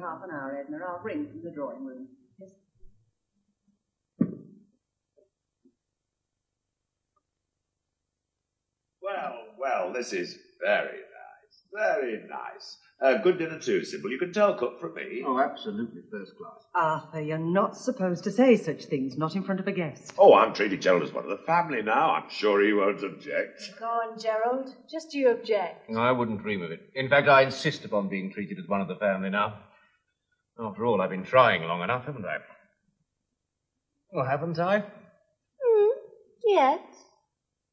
Half an hour, Edna. I'll ring from the drawing room. Yes. Well, well, this is very nice. Very nice. A good dinner too, Sybil. You can tell cook from me. Oh, absolutely first class. Arthur, you're not supposed to say such things, not in front of a guest. Oh, I'm treating Gerald as one of the family now. I'm sure he won't object. Go on, Gerald. Just you object. I wouldn't dream of it. In fact, I insist upon being treated as one of the family now. After all, I've been trying long enough, haven't I? Well, haven't I? Hmm, yes.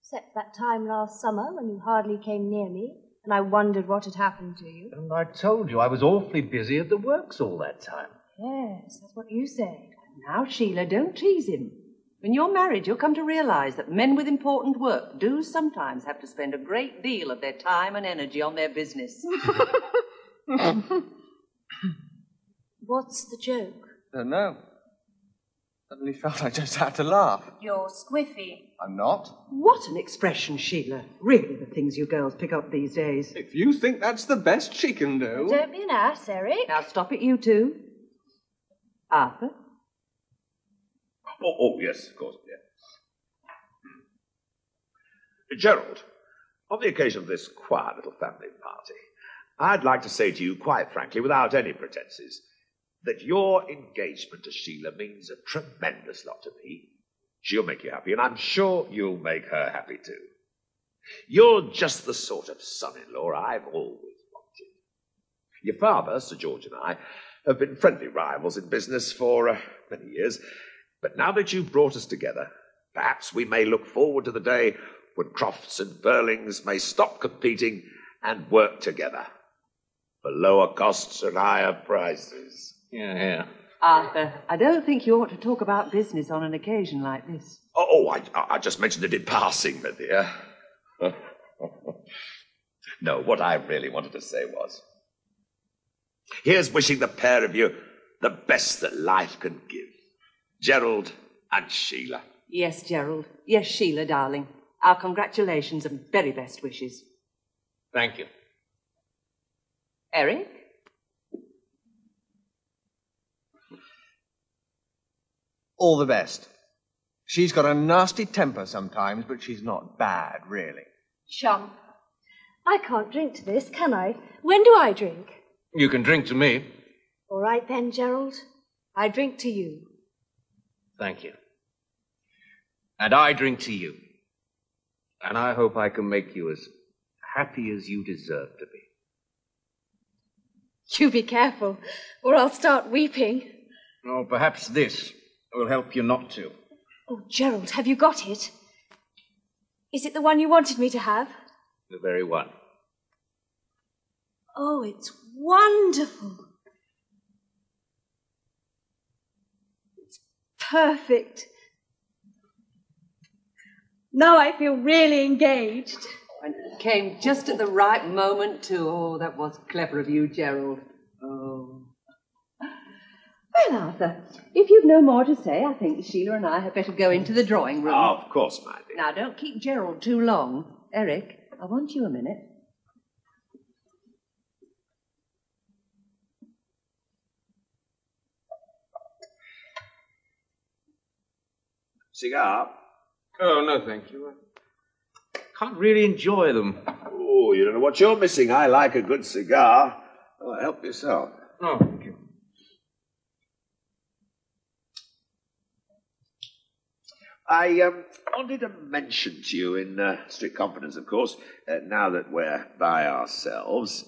Except that time last summer when you hardly came near me, and I wondered what had happened to you. And I told you I was awfully busy at the works all that time. Yes, that's what you said. Now, Sheila, don't tease him. When you're married, you'll come to realize that men with important work do sometimes have to spend a great deal of their time and energy on their business. What's the joke? I don't know. Suddenly felt I just had to laugh. You're squiffy. I'm not. what an expression, Sheila. Really, the things you girls pick up these days. If you think that's the best she can do. Don't be an ass, Eric. Now, stop it, you two. Arthur? Oh, oh yes, of course, yeah. Gerald, on the occasion of this quiet little family party, I'd like to say to you quite frankly, without any pretenses, that your engagement to Sheila means a tremendous lot to me. She'll make you happy, and I'm sure you'll make her happy too. You're just the sort of son-in-law I've always wanted. Your father, Sir George, and I have been friendly rivals in business for uh, many years, but now that you've brought us together, perhaps we may look forward to the day when Crofts and Birlings may stop competing and work together for lower costs and higher prices. Yeah, yeah. Arthur, I don't think you ought to talk about business on an occasion like this. Oh, oh I, I just mentioned it in passing, my dear. no, what I really wanted to say was here's wishing the pair of you the best that life can give Gerald and Sheila. Yes, Gerald. Yes, Sheila, darling. Our congratulations and very best wishes. Thank you. Eric? All the best. She's got a nasty temper sometimes, but she's not bad, really. Chump. I can't drink to this, can I? When do I drink? You can drink to me. All right then, Gerald. I drink to you. Thank you. And I drink to you. And I hope I can make you as happy as you deserve to be. You be careful, or I'll start weeping. Or perhaps this will help you not to. Oh, Gerald, have you got it? Is it the one you wanted me to have? The very one. Oh, it's wonderful. It's perfect. Now I feel really engaged. And it came just at the right moment, too. Oh, that was clever of you, Gerald. Oh. Well, Arthur, if you've no more to say, I think Sheila and I had better go into the drawing room. Oh, of course, my dear. Now, don't keep Gerald too long. Eric, I want you a minute. Cigar? Oh, no, thank you. I can't really enjoy them. Oh, you don't know what you're missing. I like a good cigar. Oh, help yourself. Oh, thank you. I um, wanted to mention to you, in uh, strict confidence, of course, uh, now that we're by ourselves,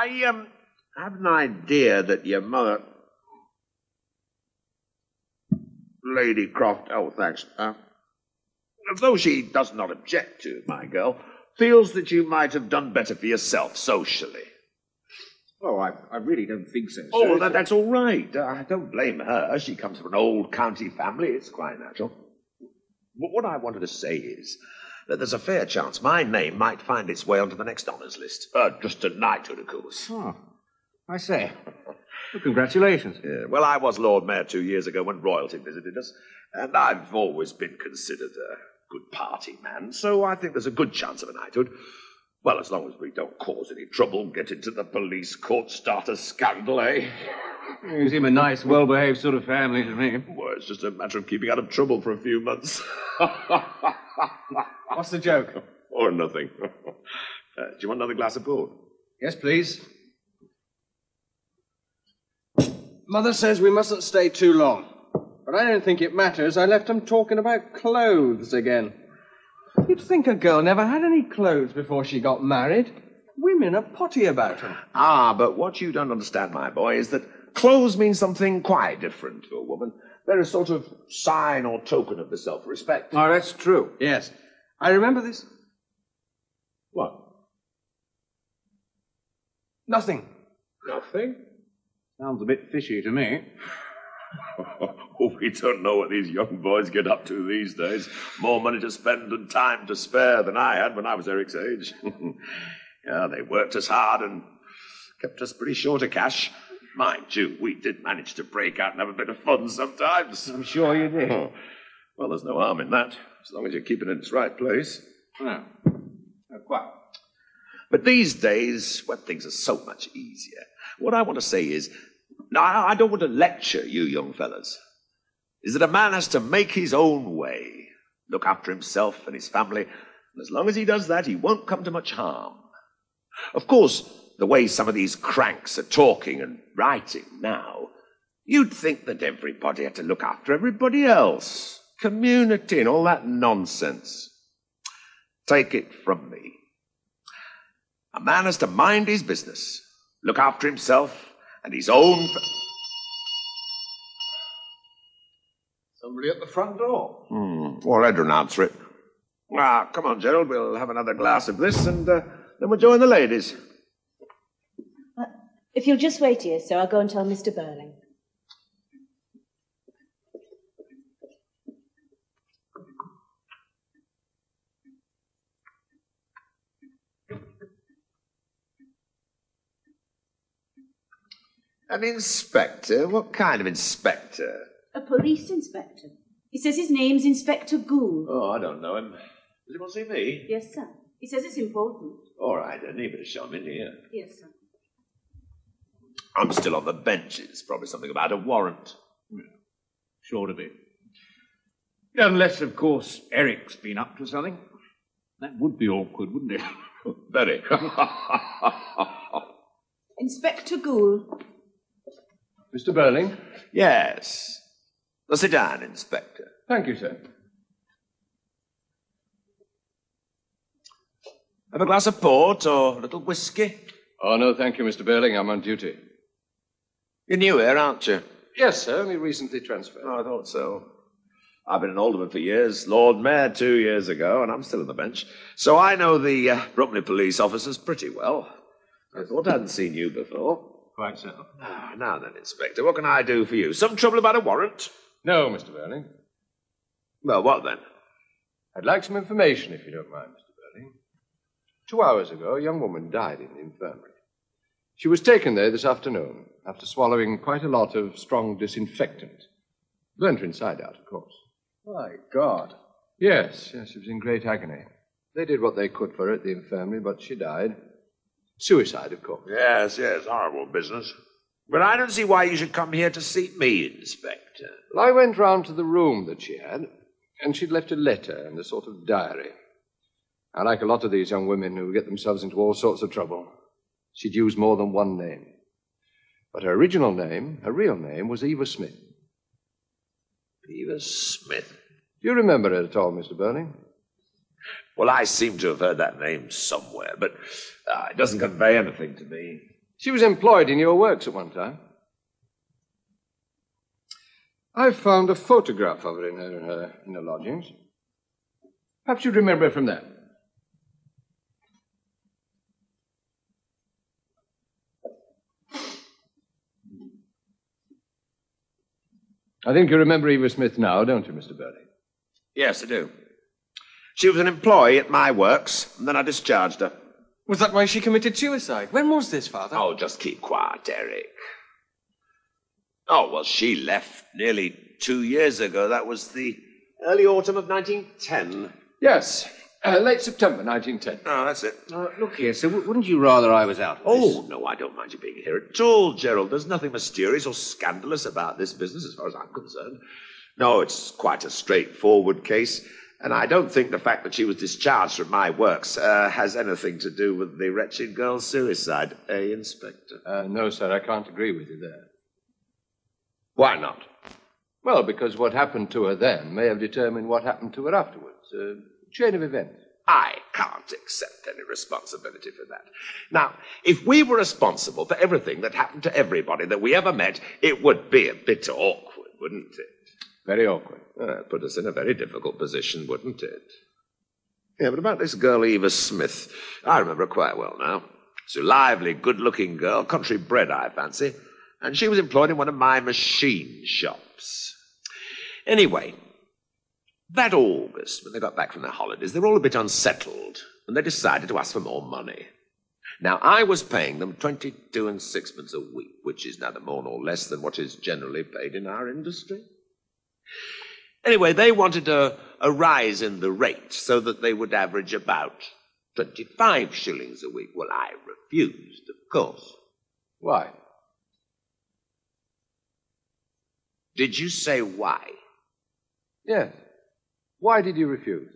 I um, have an idea that your mother. Lady Croft, oh, thanks. Uh, though she does not object to it, my girl, feels that you might have done better for yourself socially. Oh, I, I really don't think so. Oh, well, that, that's all right. I don't blame her. She comes from an old county family. It's quite natural. But what I wanted to say is that there's a fair chance my name might find its way onto the next honours list. Uh, just a knighthood, of course. Oh, I say. Well, congratulations. Yeah, well, I was Lord Mayor two years ago when royalty visited us, and I've always been considered a good party man, so I think there's a good chance of a knighthood. Well, as long as we don't cause any trouble, get into the police court, start a scandal, eh? You seem a nice, well-behaved sort of family to me. Well, it's just a matter of keeping out of trouble for a few months. What's the joke? or nothing. Uh, do you want another glass of port? Yes, please. Mother says we mustn't stay too long. But I don't think it matters. I left them talking about clothes again. You'd think a girl never had any clothes before she got married. Women are potty about 'em. Ah, but what you don't understand, my boy, is that clothes mean something quite different to a woman. They're a sort of sign or token of the self-respect. Oh, that's true. Yes. I remember this. What? Nothing. Nothing? Sounds a bit fishy to me. oh, we don't know what these young boys get up to these days. More money to spend and time to spare than I had when I was Eric's age. yeah, they worked us hard and kept us pretty short of cash. Mind you, we did manage to break out and have a bit of fun sometimes. I'm sure you did. Oh, well, there's no harm in that, as long as you keep it in its right place. No. Oh, uh, quite. But these days, when things are so much easier, what I want to say is, now, I I don't want to lecture you young fellas, is that a man has to make his own way, look after himself and his family, and as long as he does that, he won't come to much harm. Of course, the way some of these cranks are talking and writing now, you'd think that everybody had to look after everybody else, community and all that nonsense. Take it from me. A man has to mind his business, look after himself and his own. Somebody at the front door. hmm. Well, Edna'll answer it. Ah, come on, Gerald. We'll have another glass of this, and uh, then we'll join the ladies. If you'll just wait here, sir, I'll go and tell Mr. Birling. An inspector? What kind of inspector? A police inspector. He says his name's Inspector Goole. Oh, I don't know him. Does he want to see me? Yes, sir. He says it's important. All right, then. He better show him in here. Yes, sir. I'm still on the benches. Probably something about a warrant. Sure to be. Unless, of course, Eric's been up to something. That would be awkward, wouldn't it? Very. Inspector Goole. Mr. Birling. yes. Well, sit down, Inspector. Thank you, sir. Have a glass of port or a little whiskey? Oh, no, thank you, Mr. Birling. I'm on duty. You're new here, aren't you? Yes, sir. Only recently transferred. Oh, I thought so. I've been an alderman for years, Lord Mayor two years ago, and I'm still on the bench. So I know the uh, Brumley police officers pretty well. I thought I hadn't seen you before. Quite so. Ah, now then, Inspector, what can I do for you? Some trouble about a warrant? No, Mr. Birling. Well, what then? I'd like some information, if you don't mind, Mr. Birling. Two hours ago, a young woman died in the infirmary. She was taken there this afternoon after swallowing quite a lot of strong disinfectant. Burnt her inside out, of course. My God. Yes, yes, she was in great agony. They did what they could for her at the infirmary, but she died. Suicide, of course. Yes, yes, horrible business. But I don't see why you should come here to see me, Inspector. Well, I went round to the room that she had, and she'd left a letter and a sort of diary. I like a lot of these young women who get themselves into all sorts of trouble. She'd used more than one name. But her original name, her real name, was Eva Smith. Eva Smith. Do you remember her at all, Mr. Birling? Well, I seem to have heard that name somewhere, but uh, it doesn't convey anything to me. She was employed in your works at one time. I found a photograph of her in her, her, in her lodgings. Perhaps you'd remember her from there. I think you remember Eva Smith now, don't you, Mr. Birling? Yes, I do. She was an employee at my works, and then I discharged her. Was that why she committed suicide? When was this, Father? Oh, just keep quiet, Eric. Oh, well, she left nearly two years ago. That was the early autumn of 1910. Yes, uh, late September 1910. Oh, that's it. Uh, look here, sir, w- wouldn't you rather I was out of this? Oh, no, I don't mind you being here at all, Gerald. There's nothing mysterious or scandalous about this business as far as I'm concerned. No, it's quite a straightforward case, and I don't think the fact that she was discharged from my works uh, has anything to do with the wretched girl's suicide, eh, Inspector? Uh, no, sir, I can't agree with you there. Why not? Well, because what happened to her then may have determined what happened to her afterwards. A chain of events. I can't accept any responsibility for that. Now, if we were responsible for everything that happened to everybody that we ever met, it would be a bit awkward, wouldn't it? Very awkward. Uh, put us in a very difficult position, wouldn't it? Yeah, but about this girl, Eva Smith, I remember her quite well now. She's a lively, good looking girl, country bred, I fancy, and she was employed in one of my machine shops. Anyway, that August, when they got back from their holidays, they were all a bit unsettled, and they decided to ask for more money. Now, I was paying them 22 and sixpence a week, which is neither more nor less than what is generally paid in our industry. Anyway, they wanted a, a rise in the rate so that they would average about 25 shillings a week. Well, I refused, of course. Why? Did you say why? Yes. Why did you refuse?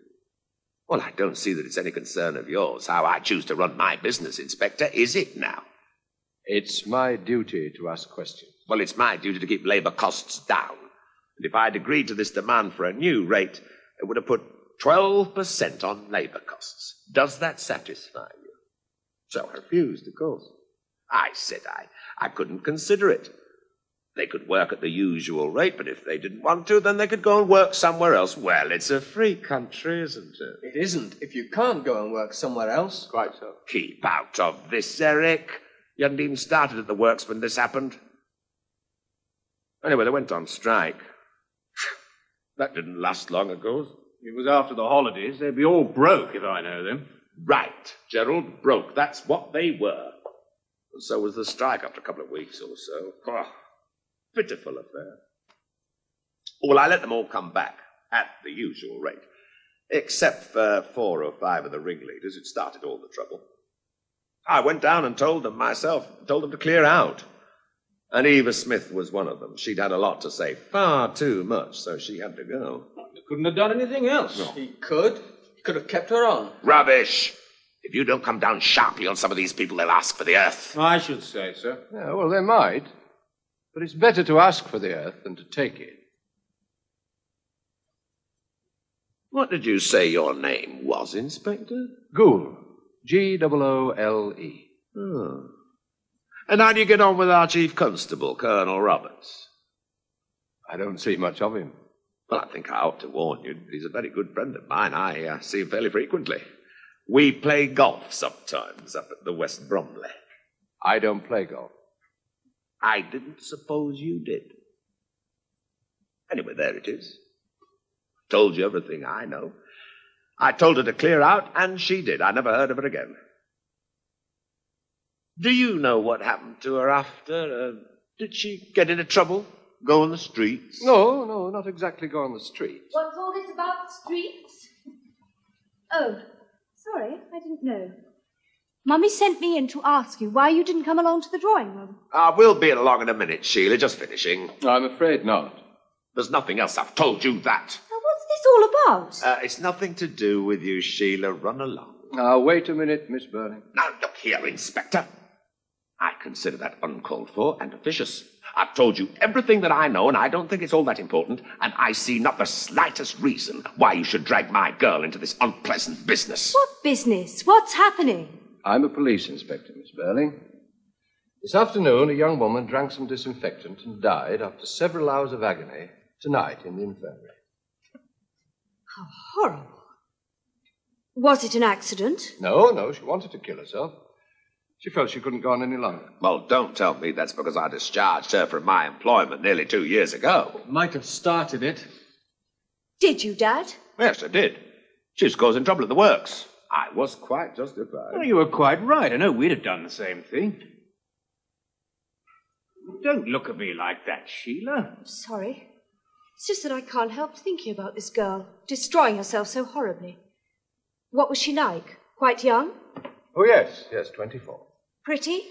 Well, I don't see that it's any concern of yours how I choose to run my business, Inspector, is it now? It's my duty to ask questions. Well, it's my duty to keep labour costs down. And if I'd agreed to this demand for a new rate, it would have put 12% on labour costs. Does that satisfy you? So I refused, of course. I said I, I couldn't consider it. They could work at the usual rate, but if they didn't want to, then they could go and work somewhere else. Well, it's a free country, isn't it? It isn't. If you can't go and work somewhere else. Quite so. Keep out of this, Eric. You hadn't even started at the works when this happened. Anyway, they went on strike. That didn't last long, of course. It was after the holidays. They'd be all broke if I know them. Right, Gerald, broke. That's what they were. And so was the strike after a couple of weeks or so. Oh, pitiful affair. Well, I let them all come back at the usual rate, except for four or five of the ringleaders who'd started all the trouble. I went down and told them myself, told them to clear out. And Eva Smith was one of them. She'd had a lot to say, far too much, so she had to go. They couldn't have done anything else. He could. He could have kept her on. Rubbish! If you don't come down sharply on some of these people, they'll ask for the earth. I should say so. Yeah, well, they might. But it's better to ask for the earth than to take it. What did you say your name was, Inspector? Goole. G O O L E. Oh. And how do you get on with our Chief Constable, Colonel Roberts? I don't see much of him. Well, I think I ought to warn you. He's a very good friend of mine. I uh, see him fairly frequently. We play golf sometimes up at the West Brumley. I don't play golf. I didn't suppose you did. Anyway, there it is. Told you everything I know. I told her to clear out, and she did. I never heard of her again. Do you know what happened to her after? Uh, did she get into trouble? Go on the streets? No, no, not exactly go on the streets. What's all this about streets? Oh, sorry, I didn't know. Mummy sent me in to ask you why you didn't come along to the drawing room. Uh, we'll be along in a minute, Sheila. Just finishing. I'm afraid not. There's nothing else. I've told you that. Now, what's this all about? Uh, it's nothing to do with you, Sheila. Run along. Now, wait a minute, Miss Birling. Now, look here, Inspector. I consider that uncalled for and officious. I've told you everything that I know, and I don't think it's all that important, and I see not the slightest reason why you should drag my girl into this unpleasant business. What business? What's happening? I'm a police inspector, Miss Birling. This afternoon, a young woman drank some disinfectant and died after several hours of agony Tonight in the infirmary. How horrible. Was it an accident? No, no, she wanted to kill herself. She felt she couldn't go on any longer. Well, don't tell me that's because I discharged her from my employment nearly two years ago. Might have started it. Did you, Dad? Yes, I did. She was causing trouble at the works. I was quite justified. Well, you were quite right. I know we'd have done the same thing. Don't look at me like that, Sheila. I'm sorry. It's just that I can't help thinking about this girl, destroying herself so horribly. What was she like? Quite young? Oh, yes, yes, 24. Pretty?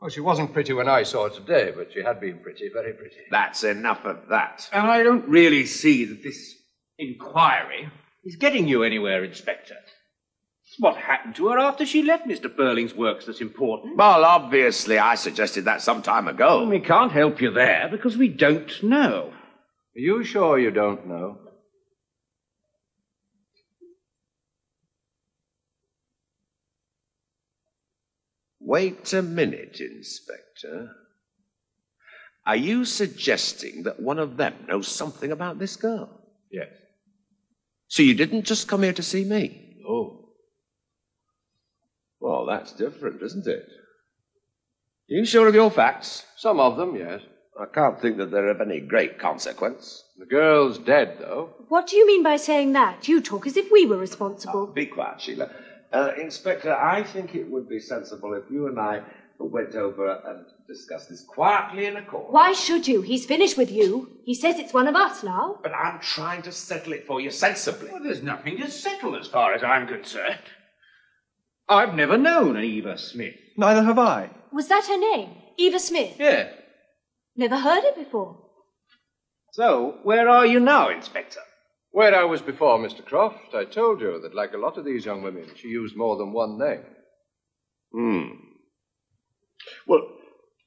Oh, she wasn't pretty when I saw her today, but she had been pretty, very pretty. That's enough of that. And I don't really see that this inquiry is getting you anywhere, Inspector. What happened to her after she left Mr. Birling's works that's important. Well, obviously, I suggested that some time ago. We can't help you there because we don't know. Are you sure you don't know? Wait a minute, Inspector. Are you suggesting that one of them knows something about this girl? Yes. So you didn't just come here to see me? Oh. Well, that's different, isn't it? Are You sure of your facts? Some of them, yes. I can't think that they're of any great consequence. The girl's dead, though. What do you mean by saying that? You talk as if we were responsible. Be quiet, Sheila. Uh, Inspector, I think it would be sensible if you and I went over and discussed this quietly in a court. Why should you? He's finished with you. He says it's one of us now. But I'm trying to settle it for you sensibly. Well, there's nothing to settle as far as I'm concerned. I've never known an Eva Smith. Neither have I. Was that her name? Eva Smith? Yeah. Never heard it before. So, where are you now, Inspector? Where I was before, Mr. Croft, I told you that, like a lot of these young women, she used more than one name. Hmm. Well,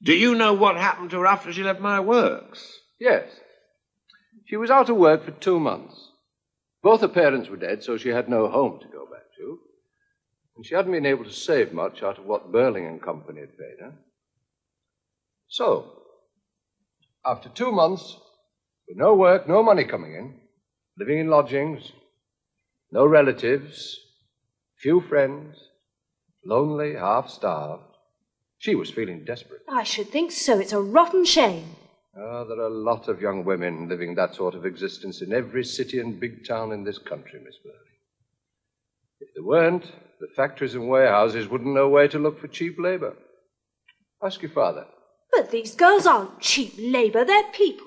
do you know what happened to her after she left my works? Yes. She was out of work for two months. Both her parents were dead, so she had no home to go back to. And she hadn't been able to save much out of what Birling and Company had paid her. So, after two months, with no work, no money coming in, living in lodgings, no relatives, few friends, lonely, half starved, she was feeling desperate. I should think so. It's a rotten shame. Ah, there are a lot of young women living that sort of existence in every city and big town in this country, Miss Birling. If there weren't, the factories and warehouses wouldn't know where to look for cheap labor. Ask your father. But these girls aren't cheap labor. They're people.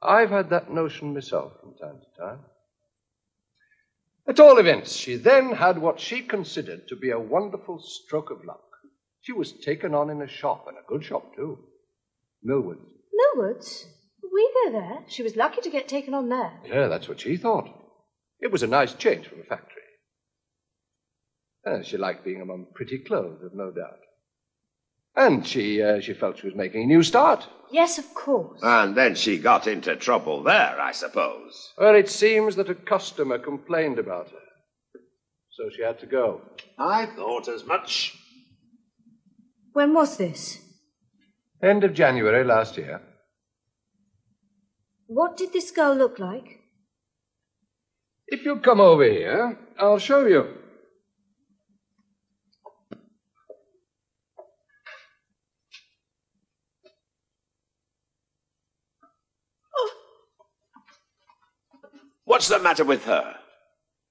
I've had that notion myself from time to time. At all events, she then had what she considered to be a wonderful stroke of luck. She was taken on in a shop, and a good shop, too. Milward's. Milwards? We go there. She was lucky to get taken on there. Yeah, that's what she thought. It was a nice change from a factory. And she liked being among pretty clothes, I've no doubt. And she, uh, she felt she was making a new start. Yes, of course. And then she got into trouble there, I suppose. Well, it seems that a customer complained about her. So she had to go. I thought as much. When was this? End of January last year. What did this girl look like? If you'll come over here, I'll show you. What's the matter with her?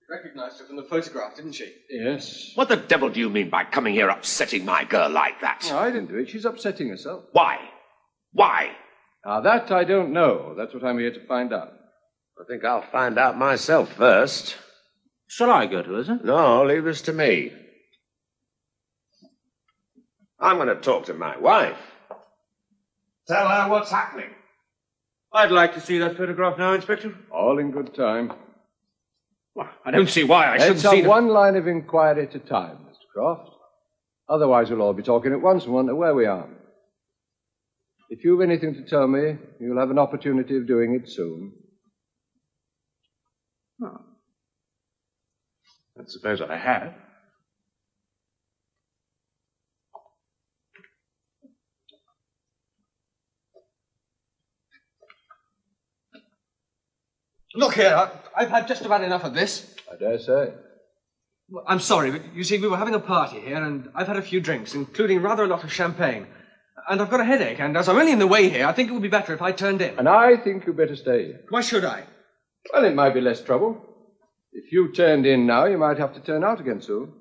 You Recognized her from the photograph, didn't she? Yes. What the devil do you mean by coming here upsetting my girl like that? No, I didn't do it. She's upsetting herself. Why? Why? Now, that I don't know. That's what I'm here to find out. I think I'll find out myself first. Shall I go to her, sir? No, leave this to me. I'm going to talk to my wife. Tell her what's happening. I'd like to see that photograph now, Inspector. All in good time. Well, I don't see why I shouldn't Let's see have one line of inquiry at a time, Mr. Croft. Otherwise, we'll all be talking at once and wonder where we are. If you've anything to tell me, you'll have an opportunity of doing it soon. I suppose I have. Look here, I, I've had just about enough of this. I dare say. Well, I'm sorry, but you see, we were having a party here, and I've had a few drinks, including rather a lot of champagne. And I've got a headache, and as I'm only in the way here, I think it would be better if I turned in. And I think you'd better stay here. Why should I? Well, it might be less trouble. If you turned in now, you might have to turn out again soon.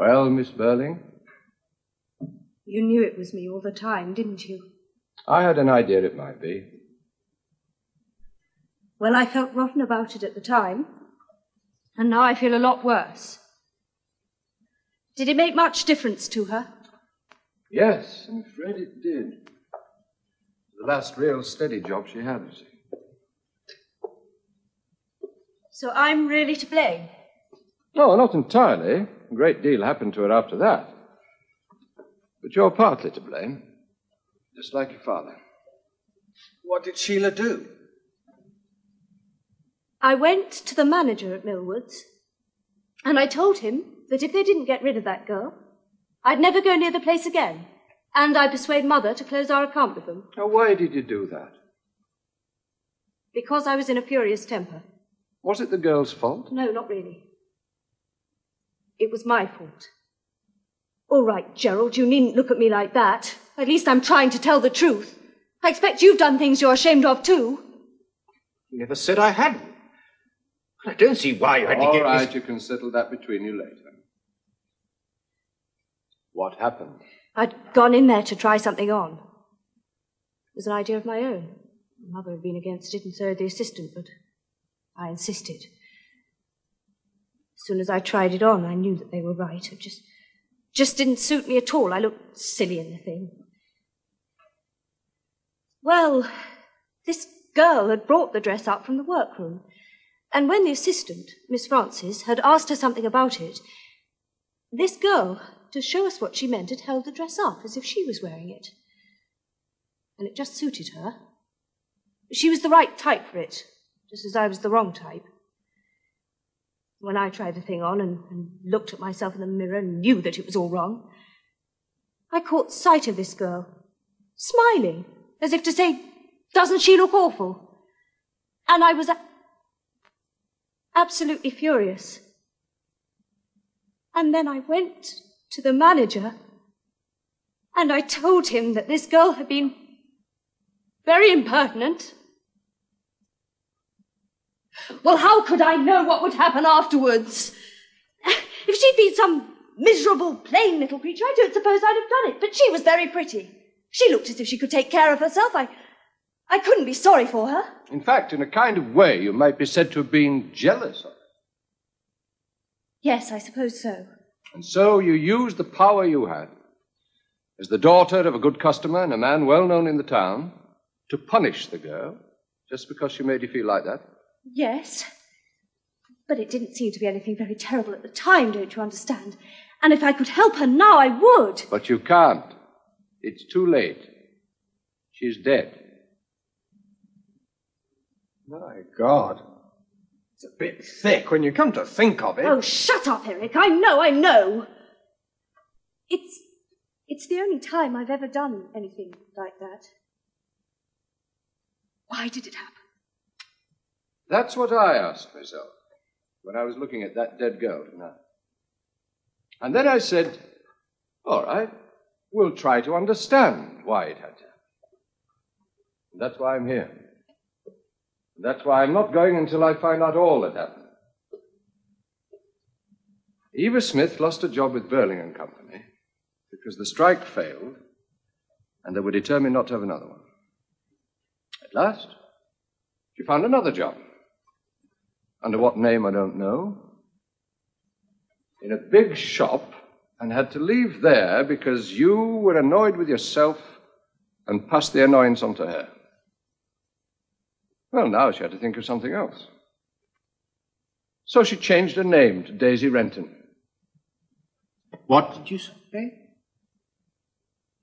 Well, Miss Birling, You knew it was me all the time, didn't you? I had an idea it might be. Well, I felt rotten about it at the time, and now I feel a lot worse. Did it make much difference to her? Yes, I'm afraid it did. The last real steady job she had, you see. So I'm really to blame. No, not entirely. A great deal happened to her after that. But you're partly to blame. Just like your father. What did Sheila do? I went to the manager at Milwards, and I told him that if they didn't get rid of that girl, I'd never go near the place again. And I persuade Mother to close our account with them, Now, why did you do that? because I was in a furious temper. Was it the girl's fault? No, not really. It was my fault. All right, Gerald, you needn't look at me like that. At least I'm trying to tell the truth. I expect you've done things you're ashamed of, too. You never said I hadn't. I don't see why you had to All get right, this. you can settle that between you later. What happened? I'd gone in there to try something on. It was an idea of my own. Mother had been against it, and so had the assistant, but I insisted. As soon as I tried it on, I knew that they were right. It just, just didn't suit me at all. I looked silly in the thing. Well, this girl had brought the dress up from the workroom, and when the assistant, Miss Francis, had asked her something about it, this girl, to show us what she meant, had held the dress up as if she was wearing it. And it just suited her. She was the right type for it, just as I was the wrong type. When I tried the thing on and, and looked at myself in the mirror and knew that it was all wrong, I caught sight of this girl, smiling, as if to say, Doesn't she look awful? And I was a- absolutely furious. And then I went to the manager and I told him that this girl had been very impertinent. Well, how could I know what would happen afterwards? If she'd been some miserable, plain little creature, I don't suppose I'd have done it. But she was very pretty. She looked as if she could take care of herself. I, I couldn't be sorry for her. In fact, in a kind of way, you might be said to have been jealous of her. Yes, I suppose so. And so you used the power you had, as the daughter of a good customer and a man well known in the town, to punish the girl just because she made you feel like that. Yes. But it didn't seem to be anything very terrible at the time, don't you understand? And if I could help her now, I would. But you can't. It's too late. She's dead. My God. It's a bit thick when you come to think of it. Oh, shut up, Eric. I know, I know. It's. It's the only time I've ever done anything like that. Why did it happen? That's what I asked myself when I was looking at that dead girl tonight. And then I said, all right, we'll try to understand why it had to happen. And that's why I'm here. And that's why I'm not going until I find out all that happened. Eva Smith lost a job with Birling and Company because the strike failed and they were determined not to have another one. At last, she found another job. Under what name, I don't know. In a big shop, and had to leave there because you were annoyed with yourself and passed the annoyance on to her. Well, now she had to think of something else. So she changed her name to Daisy Renton. What did you say?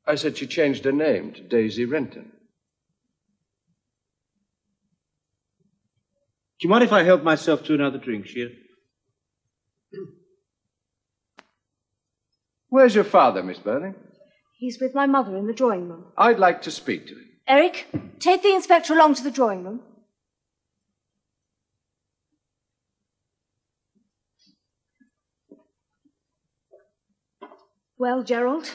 I said she changed her name to Daisy Renton. Do you mind if I help myself to another drink, Sheila? Where's your father, Miss Birling? He's with my mother in the drawing room. I'd like to speak to him. Eric, take the inspector along to the drawing room. Well, Gerald,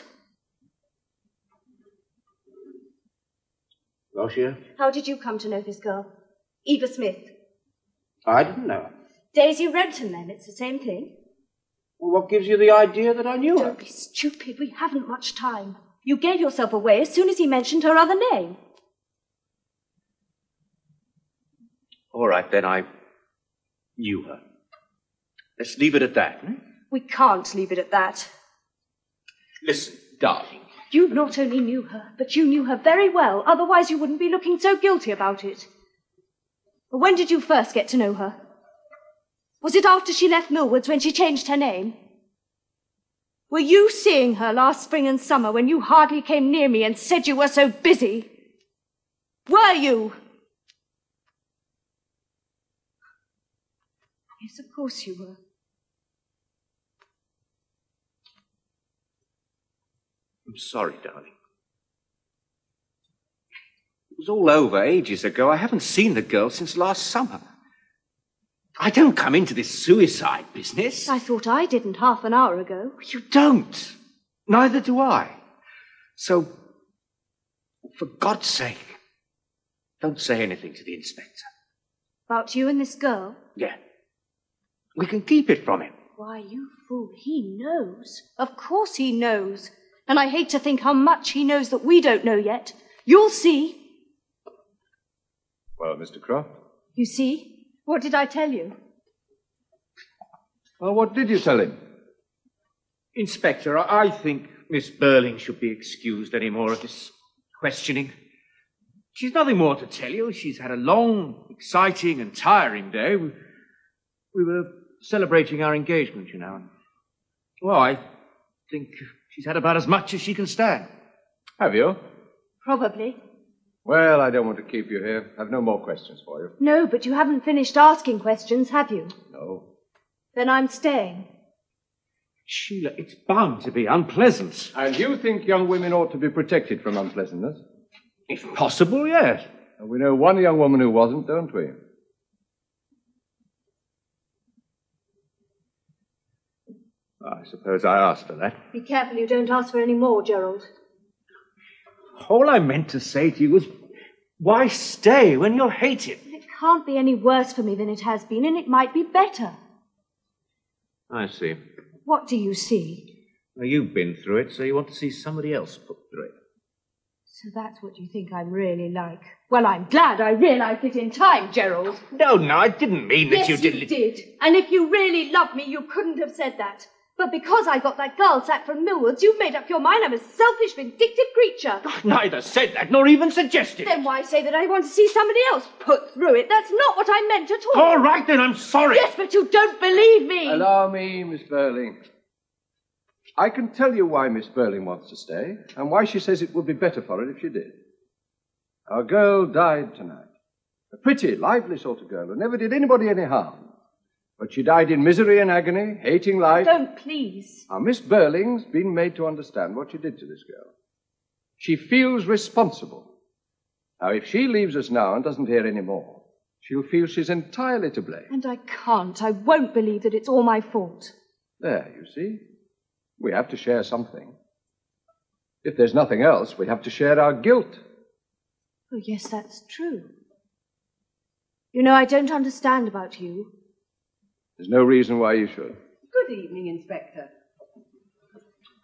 Well, Rosia? how did you come to know this girl? Eva Smith. I didn't know her. Daisy Renton, then. It's the same thing. Well, what gives you the idea that I knew her? Don't be stupid. We haven't much time. You gave yourself away as soon as he mentioned her other name. All right, then I knew her. Let's leave it at that. hmm? We can't leave it at that. Listen, darling. You not only knew her, but you knew her very well. Otherwise, you wouldn't be looking so guilty about it. When did you first get to know her? Was it after she left Milwards when she changed her name? Were you seeing her last spring and summer when you hardly came near me and said you were so busy? Were you? Yes, of course you were. I'm sorry, darling. It was all over ages ago. I haven't seen the girl since last summer. I don't come into this suicide business. I thought I didn't half an hour ago. You don't. Neither do I. So, for God's sake, don't say anything to the inspector. About you and this girl? Yeah. We can keep it from him. Why, you fool, he knows. Of course he knows. And I hate to think how much he knows that we don't know yet. You'll see. Well, Mr. Croft? You see? What did I tell you? Well, what did you tell him? Inspector, I I think Miss Birling should be excused any more of this questioning. She's nothing more to tell you. She's had a long, exciting, and tiring day. We, we were celebrating our engagement, you know. and- Well, I think she's had about as much as she can stand. Have you? Probably. Well, I don't want to keep you here. I've no more questions for you. No, but you haven't finished asking questions, have you? No. Then I'm staying. Sheila, it's bound to be unpleasant. And you think young women ought to be protected from unpleasantness? If possible, yes. And we know one young woman who wasn't, don't we? I suppose I asked for that. Be careful you don't ask for any more, Gerald. All I meant to say to you was, why stay when you'll hate it? It can't be any worse for me than it has been, and it might be better. I see. What do you see? Well, you've been through it, so you want to see somebody else put through it. So that's what you think I'm really like. Well, I'm glad I realized it in time, Gerald. No, no, I didn't mean that yes, you did. you did. And if you really loved me, you couldn't have said that. But because I got that girl sacked from Milwards, you've made up your mind I'm a selfish, vindictive creature. Neither said that nor even suggested. Then why say that I want to see somebody else put through it? That's not what I meant at all. All right, then, I'm sorry. Yes, but you don't believe me. Allow me, Miss Birling. I can tell you why Miss Birling wants to stay, and why she says it would be better for her if she did. Our girl died tonight. A pretty, lively sort of girl who never did anybody any harm. But she died in misery and agony, hating life. Don't please. Now, Miss Birling's been made to understand what she did to this girl. She feels responsible. Now, if she leaves us now and doesn't hear any more, she'll feel she's entirely to blame. And I can't. I won't believe that it's all my fault. There, you see. We have to share something. If there's nothing else, we have to share our guilt. Oh, yes, that's true. You know, I don't understand about you. There's no reason why you should. Good evening, Inspector.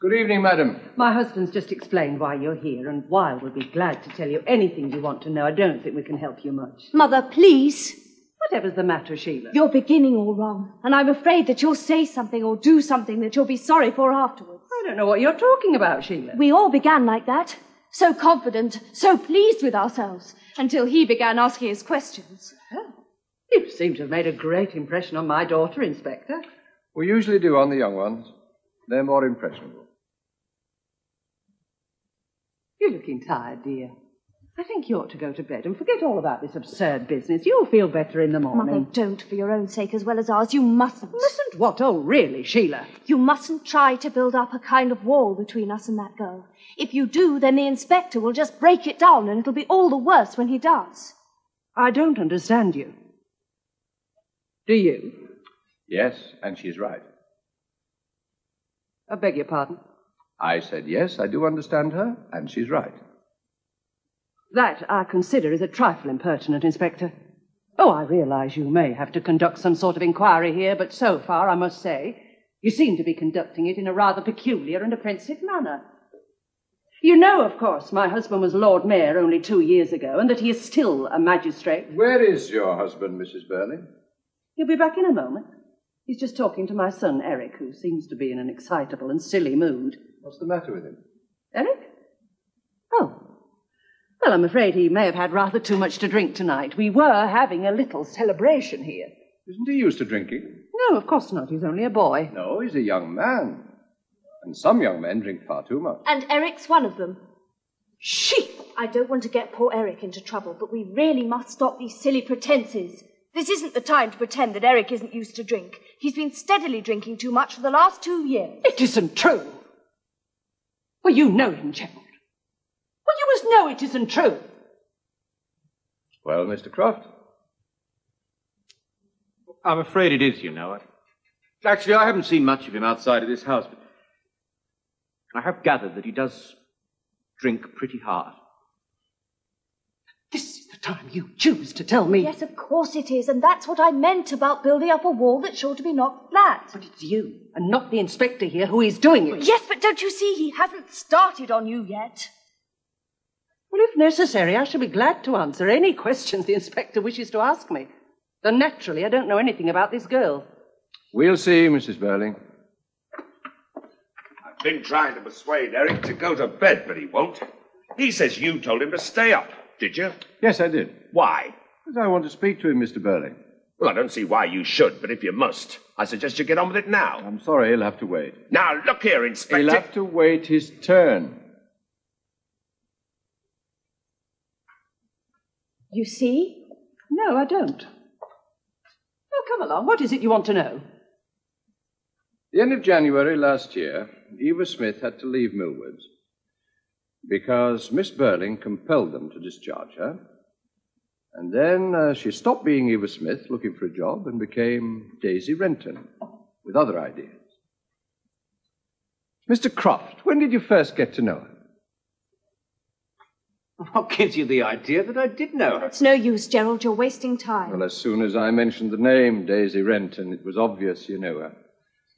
Good evening, madam. My husband's just explained why you're here, and while we'll be glad to tell you anything you want to know, I don't think we can help you much. Mother, please. Whatever's the matter, Sheila? You're beginning all wrong, and I'm afraid that you'll say something or do something that you'll be sorry for afterwards. I don't know what you're talking about, Sheila. We all began like that, so confident, so pleased with ourselves, until he began asking his questions. Oh. You seem to have made a great impression on my daughter, Inspector. We usually do on the young ones. They're more impressionable. You're looking tired, dear. I think you ought to go to bed and forget all about this absurd business. You'll feel better in the morning. Mother, don't for your own sake as well as ours. You mustn't. Mustn't what? Oh, really, Sheila? You mustn't try to build up a kind of wall between us and that girl. If you do, then the inspector will just break it down and it'll be all the worse when he does. I don't understand you. Do you? Yes, and she's right. I beg your pardon. I said yes, I do understand her, and she's right. That I consider is a trifle impertinent, Inspector. Oh, I realize you may have to conduct some sort of inquiry here, but so far, I must say, you seem to be conducting it in a rather peculiar and offensive manner. You know, of course, my husband was Lord Mayor only two years ago, and that he is still a magistrate. Where is your husband, Mrs. Birling? He'll be back in a moment. He's just talking to my son, Eric, who seems to be in an excitable and silly mood. What's the matter with him? Eric? Oh. Well, I'm afraid he may have had rather too much to drink tonight. We were having a little celebration here. Isn't he used to drinking? No, of course not. He's only a boy. No, he's a young man. And some young men drink far too much. And Eric's one of them. She! I don't want to get poor Eric into trouble, but we really must stop these silly pretenses. This isn't the time to pretend that Eric isn't used to drink. He's been steadily drinking too much for the last two years. It isn't true. Well, you know him, Gerald. Well, you must know it isn't true. Well, Mr. Croft? I'm afraid it is, you know. Actually, I haven't seen much of him outside of this house, but I have gathered that he does drink pretty hard. This is the time you choose to tell me. Yes, of course it is, and that's what I meant about building up a wall that's sure to be knocked flat. But it's you, and not the inspector here, who is doing it. Yes, but don't you see, he hasn't started on you yet. Well, if necessary, I shall be glad to answer any questions the inspector wishes to ask me. Though naturally, I don't know anything about this girl. We'll see, Mrs. Birling. I've been trying to persuade Eric to go to bed, but he won't. He says you told him to stay up, did you? Yes, I did. Why? Because I want to speak to him, Mr. Birling. Well, I don't see why you should, but if you must, I suggest you get on with it now. I'm sorry, he'll have to wait. Now, look here, Inspector. He'll have to wait his turn. You see? No, I don't. Well, come along. What is it you want to know? The end of January last year, Eva Smith had to leave Milwards because Miss Birling compelled them to discharge her. And then uh, she stopped being Eva Smith, looking for a job, and became Daisy Renton with other ideas. Mr. Croft, when did you first get to know her? What gives you the idea that I did know her? It's no use, Gerald. You're wasting time. Well, as soon as I mentioned the name Daisy Renton, it was obvious you knew her.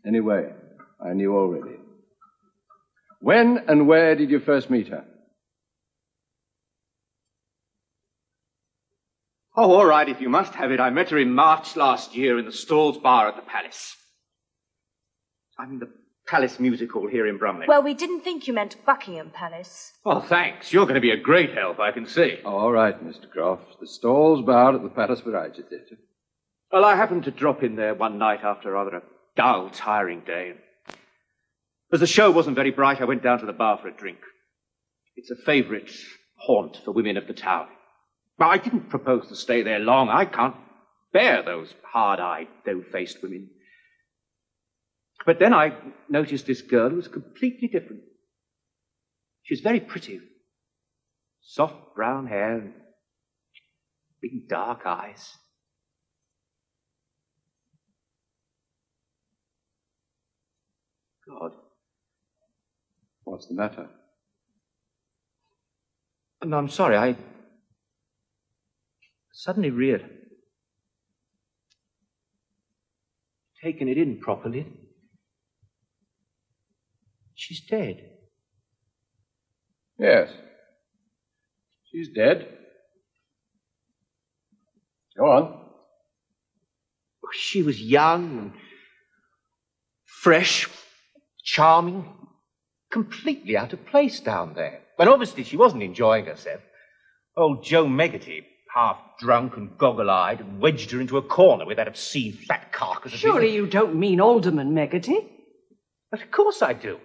Anyway, I knew already. When and where did you first meet her? Oh, all right, if you must have it. I met her in March last year in the Stalls Bar at the Palace. I mean, the Palace Music Hall here in Brumley. Well, we didn't think you meant Buckingham Palace. Oh, thanks. You're going to be a great help, I can see. All right, Mr. Croft. The Stalls Bar at the Palace Variety Theatre. Well, I happened to drop in there one night after rather a dull, tiring day. As the show wasn't very bright, I went down to the bar for a drink. It's a favourite haunt for women of the town. But I didn't propose to stay there long. I can't bear those hard-eyed, dough-faced women. But then I noticed this girl who was completely different. She was very pretty. Soft brown hair and big dark eyes. God. What's the matter? No, I'm sorry. I suddenly reared. Taken it in properly. She's dead. Yes. She's dead. Go on. She was young and fresh, charming, completely out of place down there. But obviously she wasn't enjoying herself. Old Joe Meggarty, half drunk and goggle-eyed, wedged her into a corner with that obscene fat carcass of his. Surely you don't mean Alderman Meggarty? But of course I do.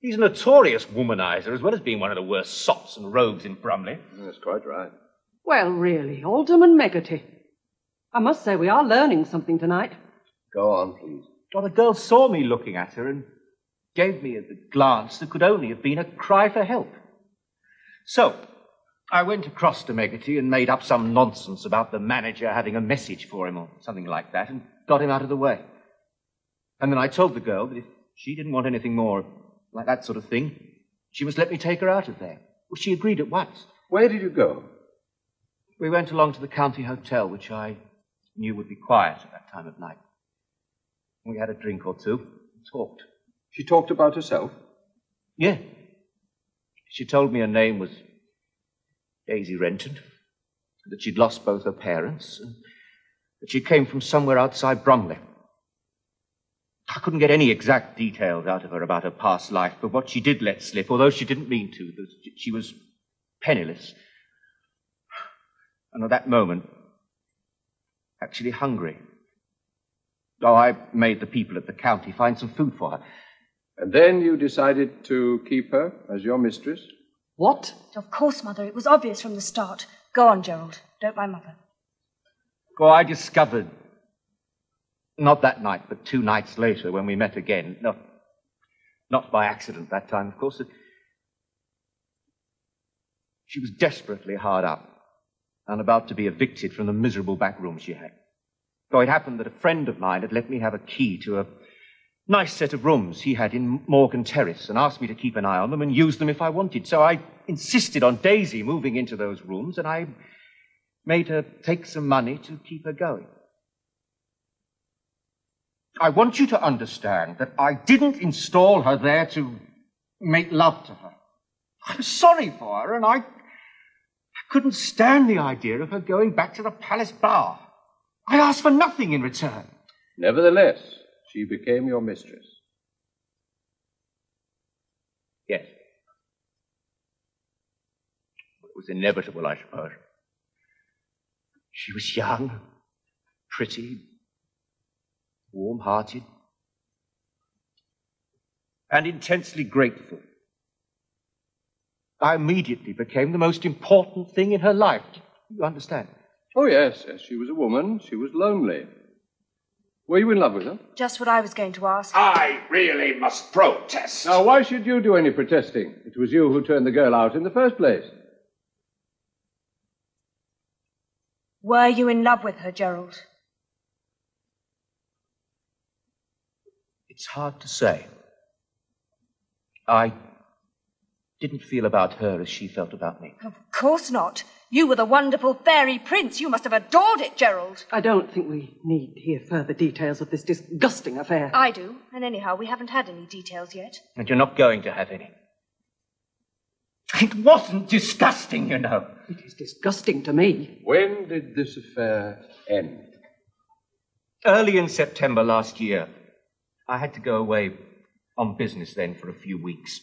He's a notorious womanizer, as well as being one of the worst sots and rogues in Brumley. That's quite right. Well, really, Alderman Meggarty. I must say we are learning something tonight. Go on, please. Well, the girl saw me looking at her and gave me a glance that could only have been a cry for help. So, I went across to Meggarty and made up some nonsense about the manager having a message for him or something like that and got him out of the way. And then I told the girl that if she didn't want anything more like that sort of thing, she must let me take her out of there. Well, she agreed at once. Where did you go? We went along to the county hotel, which I knew would be quiet at that time of night. We had a drink or two, and talked. She talked about herself. Yeah. She told me her name was Daisy Renton, that she'd lost both her parents, and that she came from somewhere outside Brumley. I couldn't get any exact details out of her about her past life, but what she did let slip, although she didn't mean to, that she was penniless. And at that moment, actually hungry. So I made the people at the county find some food for her. And then you decided to keep her as your mistress? What? Of course, Mother. It was obvious from the start. Go on, Gerald. Don't mind Mother. Well, I discovered, not that night, but two nights later when we met again, not, not by accident that time, of course, she was desperately hard up and about to be evicted from the miserable back room she had. So it happened that a friend of mine had let me have a key to a nice set of rooms he had in Morgan Terrace and asked me to keep an eye on them and use them if I wanted. So I insisted on Daisy moving into those rooms and I made her take some money to keep her going. I want you to understand that I didn't install her there to make love to her. I'm sorry for her, and I, I couldn't stand the idea of her going back to the palace bar. I asked for nothing in return. Nevertheless, she became your mistress. Yes. It was inevitable, I suppose. She was young, pretty, warm hearted, and intensely grateful. I immediately became the most important thing in her life. You understand? Oh, yes, yes. She was a woman. She was lonely. Were you in love with her? Just what I was going to ask. I really must protest. Now, why should you do any protesting? It was you who turned the girl out in the first place. Were you in love with her, Gerald? It's hard to say. I didn't feel about her as she felt about me. Of course not. You were the wonderful fairy prince. You must have adored it, Gerald. I don't think we need hear further details of this disgusting affair. I do. And anyhow, we haven't had any details yet. And you're not going to have any. It wasn't disgusting, you know. It is disgusting to me. When did this affair end? Early in September last year, I had to go away on business then for a few weeks.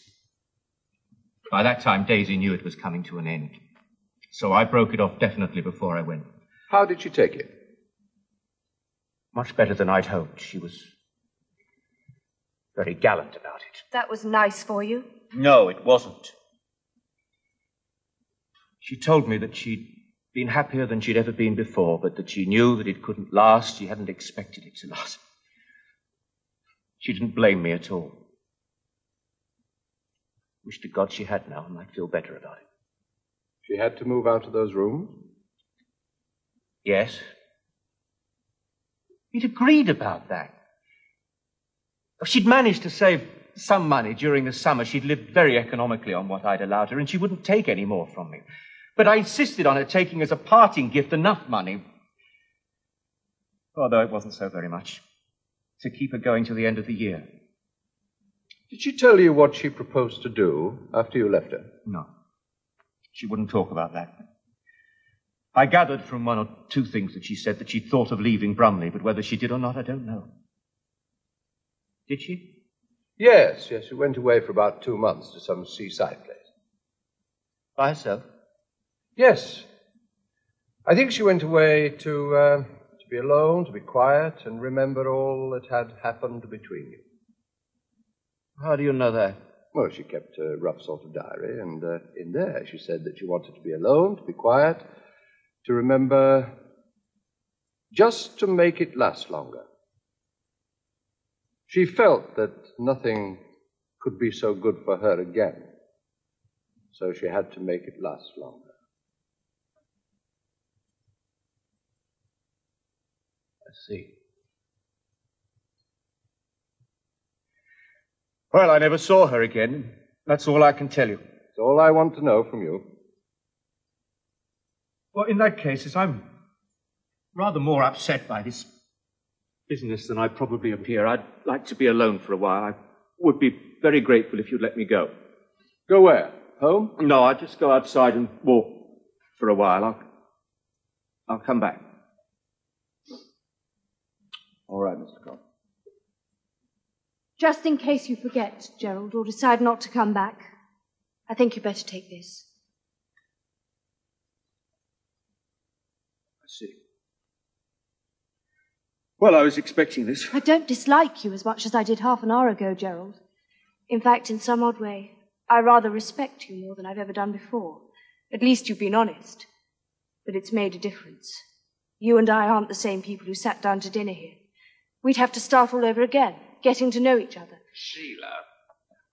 By that time, Daisy knew it was coming to an end. So I broke it off definitely before I went. How did she take it? Much better than I'd hoped. She was very gallant about it. That was nice for you. No, it wasn't. She told me that she'd been happier than she'd ever been before, but that she knew that it couldn't last. She hadn't expected it to last. She didn't blame me at all. Wish to God she had now, and I'd feel better about it. She had to move out of those rooms? Yes. We'd agreed about that. She'd managed to save some money during the summer. She'd lived very economically on what I'd allowed her, and she wouldn't take any more from me. But I insisted on her taking as a parting gift enough money, although it wasn't so very much, to keep her going till the end of the year. Did she tell you what she proposed to do after you left her? No. She wouldn't talk about that. I gathered from one or two things that she said that she'd thought of leaving Brumley, but whether she did or not, I don't know. Did she? Yes, yes. She went away for about two months to some seaside place. By herself? Yes. I think she went away to, uh, to be alone, to be quiet, and remember all that had happened between you. How do you know that? Well, she kept a rough sort of diary, and uh, in there she said that she wanted to be alone, to be quiet, to remember just to make it last longer. She felt that nothing could be so good for her again, so she had to make it last longer. I see. Well, I never saw her again. That's all I can tell you. It's all I want to know from you. Well, in that case, as I'm rather more upset by this business than I probably appear, I'd like to be alone for a while. I would be very grateful if you'd let me go. Go where? Home? No, I'd just go outside and walk for a while. I'll, I'll come back. All right, Mr. Croft. Just in case you forget, Gerald, or decide not to come back, I think you'd better take this. I see. Well, I was expecting this. I don't dislike you as much as I did half an hour ago, Gerald. In fact, in some odd way, I rather respect you more than I've ever done before. At least you've been honest. But it's made a difference. You and I aren't the same people who sat down to dinner here. We'd have to start all over again, getting to know each other. Sheila,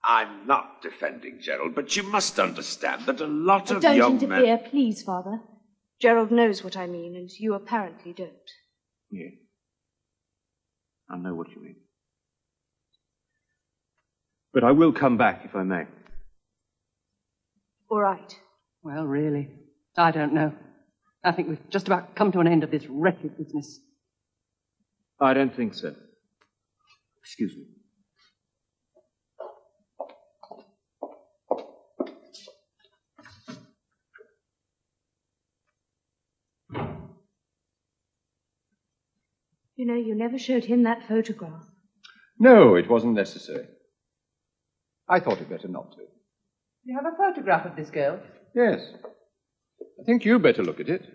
I'm not defending Gerald, but you must understand that a lot of don't young interfere, men. please, Father. Gerald knows what I mean, and you apparently don't. Yes. I know what you mean. But I will come back if I may. All right. Well, really, I don't know. I think we've just about come to an end of this wretched business. I don't think so. Excuse me. You know, you never showed him that photograph. No, it wasn't necessary. I thought it better not to. You have a photograph of this girl? Yes. I think you'd better look at it.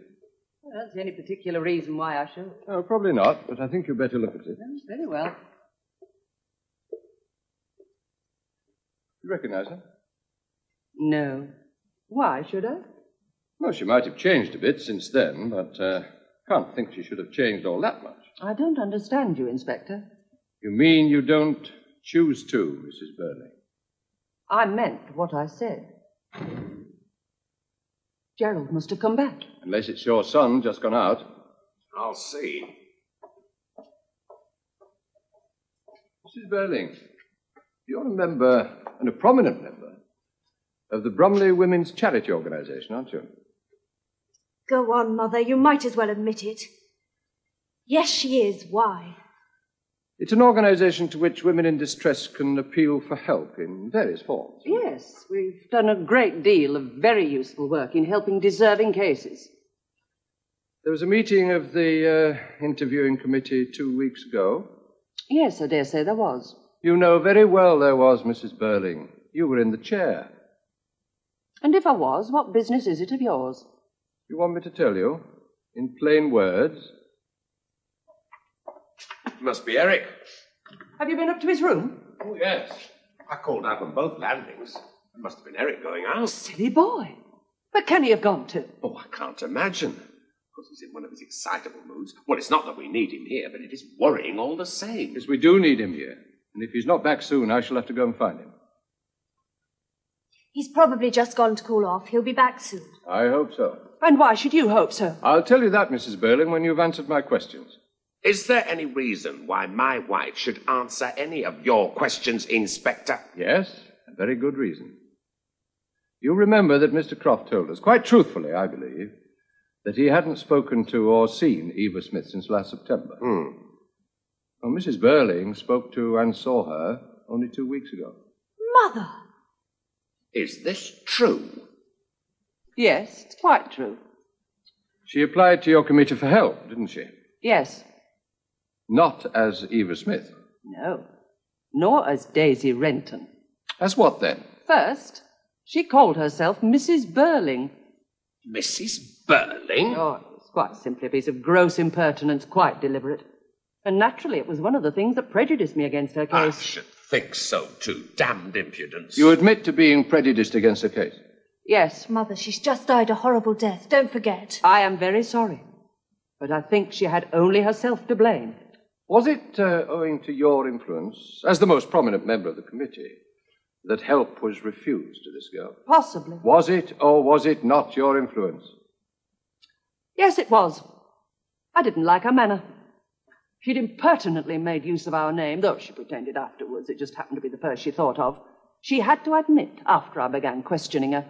Well, that's the only particular reason why I should. Oh, probably not, but I think you'd better look at it. Very well. You recognize her? No. Why should I? Well, she might have changed a bit since then, but uh, can't think she should have changed all that much. I don't understand you, Inspector. You mean you don't choose to, Mrs. Birling? I meant what I said. Gerald must have come back. Unless it's your son just gone out. I'll see. Mrs. Birling, do you're a member, and a prominent member, of the Brumley Women's Charity Organization, aren't you? Go on, Mother. You might as well admit it. Yes, she is. Why? It's an organization to which women in distress can appeal for help in various forms. Yes, we've done a great deal of very useful work in helping deserving cases. There was a meeting of the uh, interviewing committee two weeks ago. Yes, I dare say there was. You know very well there was, Mrs. Birling. You were in the chair. And if I was, what business is it of yours? You want me to tell you, in plain words? It must be Eric. Have you been up to his room? Oh, yes. I called out on both landings. It must have been Eric going out. Silly boy. But can he have gone to? Oh, I can't imagine. Of course, he's in one of his excitable moods. Well, it's not that we need him here, but it is worrying all the same. Yes, we do need him here. And if he's not back soon, I shall have to go and find him. He's probably just gone to cool off. He'll be back soon. I hope so. And why should you hope so? I'll tell you that, Mrs. Birling, when you've answered my questions. Is there any reason why my wife should answer any of your questions, Inspector? Yes, a very good reason. You remember that Mr. Croft told us, quite truthfully, I believe, that he hadn't spoken to or seen Eva Smith since last September. Hmm. Well, Mrs. Birling spoke to and saw her only two weeks ago. Mother! Is this true? Yes, it's quite true. She applied to your committee for help, didn't she? Yes. Not as Eva Smith. No. Nor as Daisy Renton. As what then? First, she called herself Mrs. Birling. Mrs. Birling? Oh, it's quite simply a piece of gross impertinence, quite deliberate. And naturally, it was one of the things that prejudiced me against her case. I should think so, too. Damned impudence. You admit to being prejudiced against the case. Yes, Mother, she's just died a horrible death. Don't forget. I am very sorry. But I think she had only herself to blame. Was it uh, owing to your influence, as the most prominent member of the committee, that help was refused to this girl? Possibly. Was it, or was it not your influence? Yes, it was. I didn't like her manner. She'd impertinently made use of our name, though she pretended afterwards it just happened to be the first she thought of. She had to admit, after I began questioning her,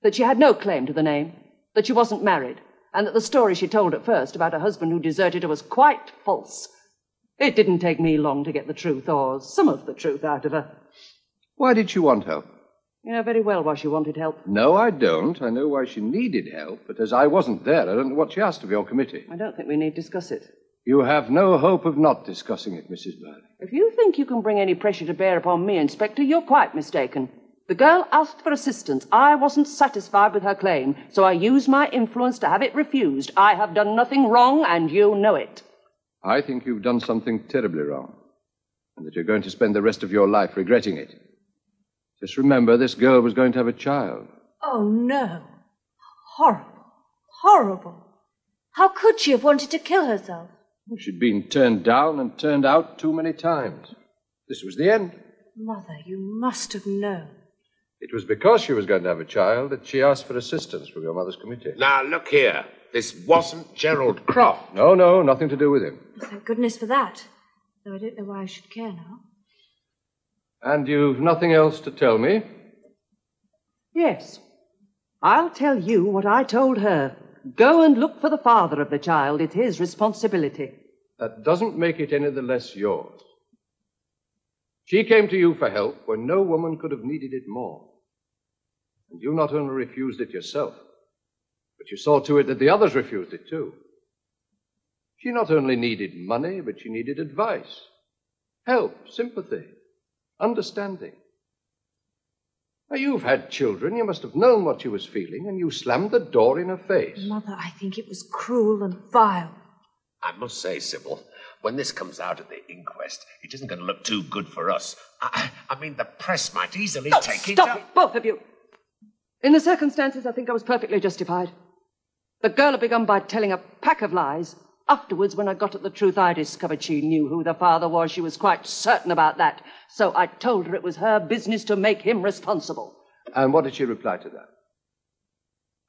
that she had no claim to the name, that she wasn't married, and that the story she told at first about her husband who deserted her was quite false. It didn't take me long to get the truth, or some of the truth, out of her. Why did she want help? You know very well why she wanted help. No, I don't. I know why she needed help, but as I wasn't there, I don't know what she asked of your committee. I don't think we need discuss it. You have no hope of not discussing it, Mrs. Birling. If you think you can bring any pressure to bear upon me, Inspector, you're quite mistaken. The girl asked for assistance. I wasn't satisfied with her claim, so I used my influence to have it refused. I have done nothing wrong, and you know it. I think you've done something terribly wrong, and that you're going to spend the rest of your life regretting it. Just remember, this girl was going to have a child. Oh, no. Horrible. Horrible. How could she have wanted to kill herself? She'd been turned down and turned out too many times. This was the end. Mother, you must have known. It was because she was going to have a child that she asked for assistance from your mother's committee. Now, look here. This wasn't Gerald Croft. No, no, nothing to do with him. Thank goodness for that. Though I don't know why I should care now. And you've nothing else to tell me? Yes. I'll tell you what I told her. Go and look for the father of the child. It's his responsibility. That doesn't make it any the less yours. She came to you for help when no woman could have needed it more. And you not only refused it yourself, but you saw to it that the others refused it too. She not only needed money, but she needed advice, help, sympathy, understanding. Now, you've had children. You must have known what she was feeling, and you slammed the door in her face. Mother, I think it was cruel and vile. I must say, Sybil, when this comes out at the inquest, it isn't going to look too good for us. I, I mean, the press might easily Oh, take it stop up. it, both of you. In the circumstances, I think I was perfectly justified. The girl had begun by telling a pack of lies. Afterwards, when I got at the truth, I discovered she knew who the father was. She was quite certain about that. So I told her it was her business to make him responsible. And what did she reply to that?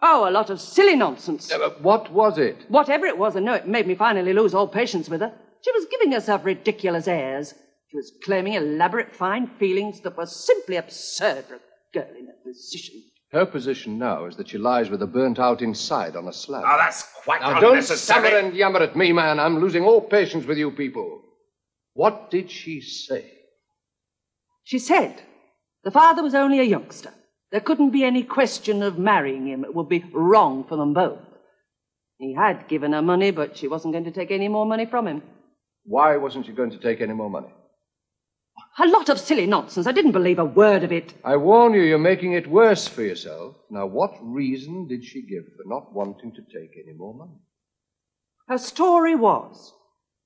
Oh, a lot of silly nonsense. Uh, what was it? Whatever it was, I know it made me finally lose all patience with her. She was giving herself ridiculous airs. She was claiming elaborate fine feelings that were simply absurd for a girl in her position. Her position now is that she lies with a burnt out inside on a slab. Oh, that's quite Now, don't unnecessary. stammer and yammer at me, man. I'm losing all patience with you people. What did she say? She said the father was only a youngster. There couldn't be any question of marrying him. It would be wrong for them both. He had given her money, but she wasn't going to take any more money from him. Why wasn't she going to take any more money? A lot of silly nonsense. I didn't believe a word of it. I warn you, you're making it worse for yourself. Now, what reason did she give for not wanting to take any more money? Her story was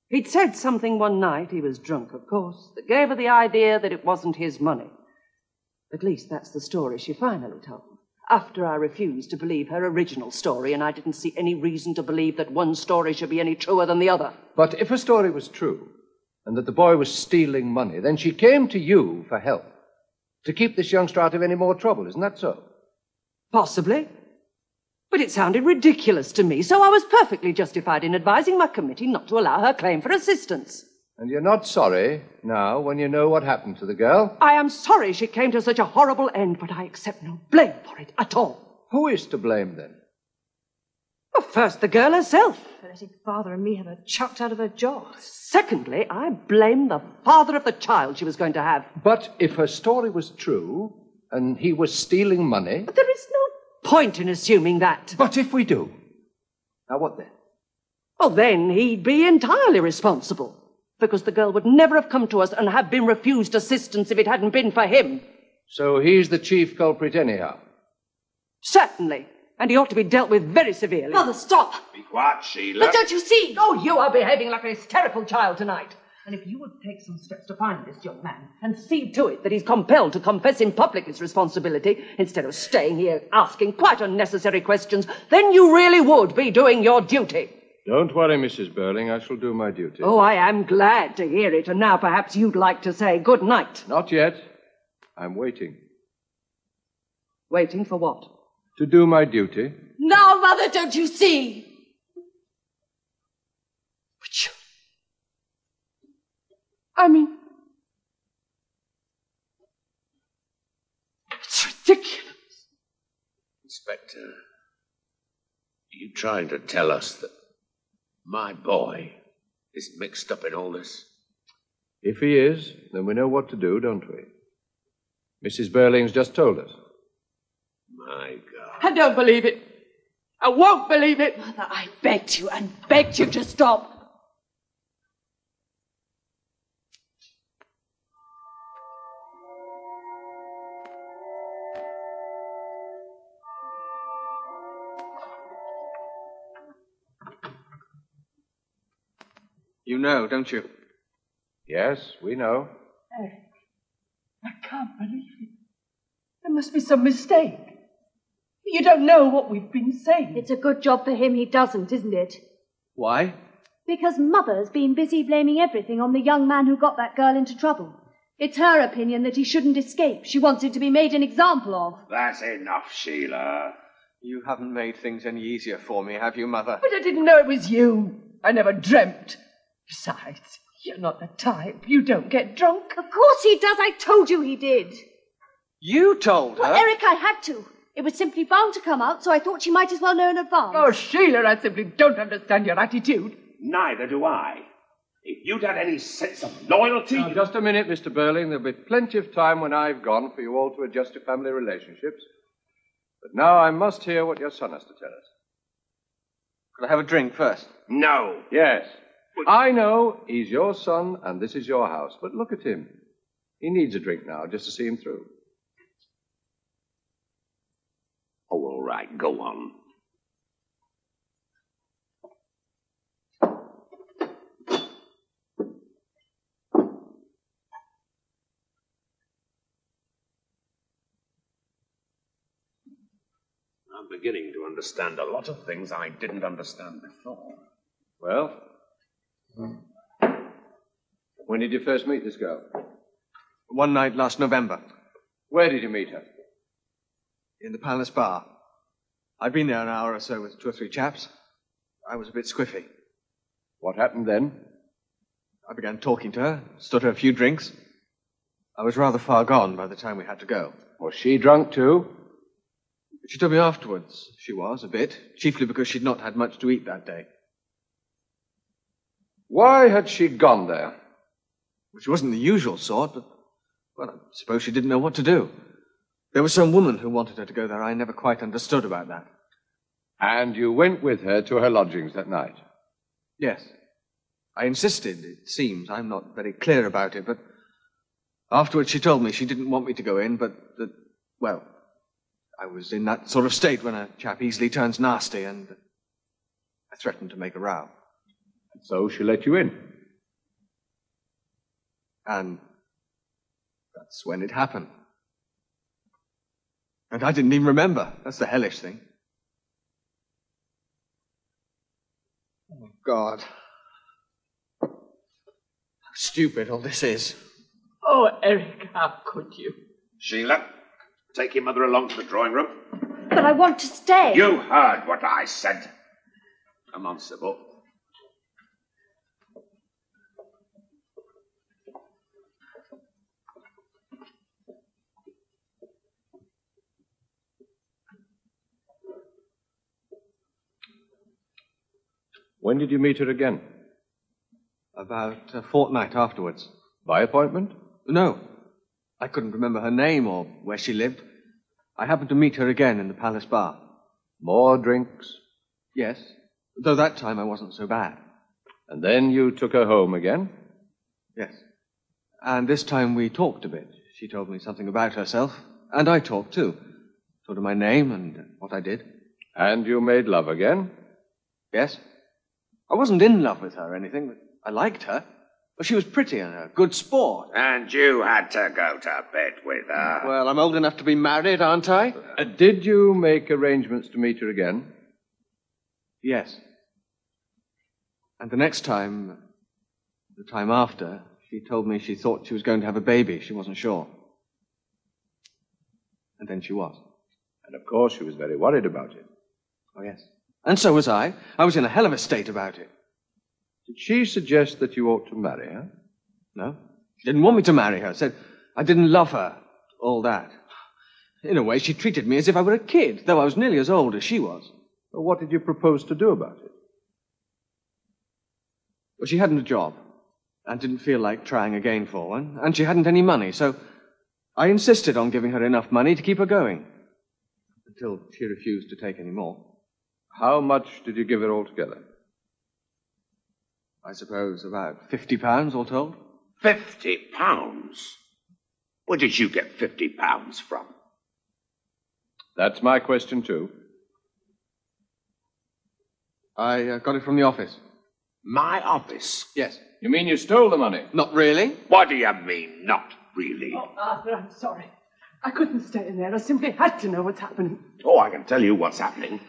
he'd said something one night, he was drunk, of course, that gave her the idea that it wasn't his money. At least that's the story she finally told. After I refused to believe her original story, and I didn't see any reason to believe that one story should be any truer than the other. But if her story was true, and that the boy was stealing money, then she came to you for help. To keep this youngster out of any more trouble, isn't that so? Possibly. But it sounded ridiculous to me, so I was perfectly justified in advising my committee not to allow her claim for assistance. And you're not sorry now when you know what happened to the girl? I am sorry she came to such a horrible end, but I accept no blame for it at all. Who is to blame then? Well, first, the girl herself. For letting father and me have her chucked out of her job. Secondly, I blame the father of the child she was going to have. But if her story was true, and he was stealing money. But there is no point in assuming that. But if we do. Now what then? Well, then he'd be entirely responsible. Because the girl would never have come to us and have been refused assistance if it hadn't been for him. So he's the chief culprit anyhow. Certainly. And he ought to be dealt with very severely. Mother, stop! Be quiet, Sheila. But don't you see? Oh, you are behaving like a hysterical child tonight. And if you would take some steps to find this young man and see to it that he's compelled to confess in public his responsibility instead of staying here asking quite unnecessary questions, then you really would be doing your duty. Don't worry, Mrs. Birling. I shall do my duty. Oh, I am glad to hear it. And now perhaps you'd like to say good night. Not yet. I'm waiting. Waiting for what? To do my duty. Now, Mother, don't you see? But you... I mean... It's ridiculous. Inspector, are you trying to tell us that my boy is mixed up in all this? If he is, then we know what to do, don't we? Mrs. Birling's just told us. My God. I don't believe it. I won't believe it. Mother, I begged you and begged you to stop. You know, don't you? Yes, we know. Eric, I can't believe it. There must be some mistake. You don't know what we've been saying. It's a good job for him he doesn't, isn't it? Why? Because Mother's been busy blaming everything on the young man who got that girl into trouble. It's her opinion that he shouldn't escape. She wants him to be made an example of. That's enough, Sheila. You haven't made things any easier for me, have you, Mother? But I didn't know it was you. I never dreamt. Besides, you're not the type. You don't get drunk. Of course he does. I told you he did. You told her? Well, Eric, I had to. It was simply bound to come out, so I thought she might as well know in advance. Oh, Sheila, I simply don't understand your attitude. Neither do I. If you'd had any sense of loyalty. Now, just a minute, Mr. Birling. There'll be plenty of time when I've gone for you all to adjust to family relationships. But now I must hear what your son has to tell us. Could I have a drink first? No. Yes. I know he's your son and this is your house, but look at him. He needs a drink now just to see him through. Oh, all right, go on. I'm beginning to understand a lot of things I didn't understand before. Well? When did you first meet this girl? One night last November, Where did you meet her? In the Palace Bar. I'd been there an hour or so with two or three chaps. I was a bit squiffy. What happened then? I began talking to her, stood her a few drinks. I was rather far gone by the time we had to go. Was she drunk too? She told me afterwards she was, a bit, chiefly because she'd not had much to eat that day. Why had she gone there? She wasn't the usual sort, but, well, I suppose she didn't know what to do. There was some woman who wanted her to go there. I never quite understood about that. And you went with her to her lodgings that night? Yes. I insisted, it seems. I'm not very clear about it, but afterwards she told me she didn't want me to go in, but that, well, I was in that sort of state when a chap easily turns nasty, and I threatened to make a row. And So she let you in. And that's when it happened. And I didn't even remember. That's the hellish thing. Oh, God. How stupid all this is. Oh, Eric, how could you? Sheila, take your mother along to the drawing room. But I want to stay. You heard what I said. Come on, Sybil. When did you meet her again? About a fortnight afterwards. By appointment? No. I couldn't remember her name or where she lived. I happened to meet her again in the Palace Bar. More drinks? Yes. Though that time I wasn't so bad. And then you took her home again? Yes. And this time we talked a bit. She told me something about herself, and I talked too. Told her my name and what I did. And you made love again? Yes. I wasn't in love with her or anything, but I liked her. Well, she was pretty and a good sport. And you had to go to bed with her. Well, I'm old enough to be married, aren't I? Uh, did you make arrangements to meet her again? Yes. And the next time, the time after, she told me she thought she was going to have a baby. She wasn't sure. And then she was. And of course, she was very worried about it. Oh, yes. And so was I. I was in a hell of a state about it. Did she suggest that you ought to marry her? No. She didn't want me to marry her. Said I didn't love her. All that. In a way, she treated me as if I were a kid, though I was nearly as old as she was. Well, what did you propose to do about it? Well, she hadn't a job and didn't feel like trying again for one, and she hadn't any money, so I insisted on giving her enough money to keep her going until she refused to take any more. How much did you give her altogether? I suppose about fifty pounds all told. Fifty pounds? Where did you get fifty pounds from? That's my question, too. I uh, got it from the office. My office? Yes. You mean you stole the money? Not really. What do you mean, not really? Oh, Arthur, I'm sorry. I couldn't stay in there. I simply had to know what's happening. Oh, I can tell you what's happening.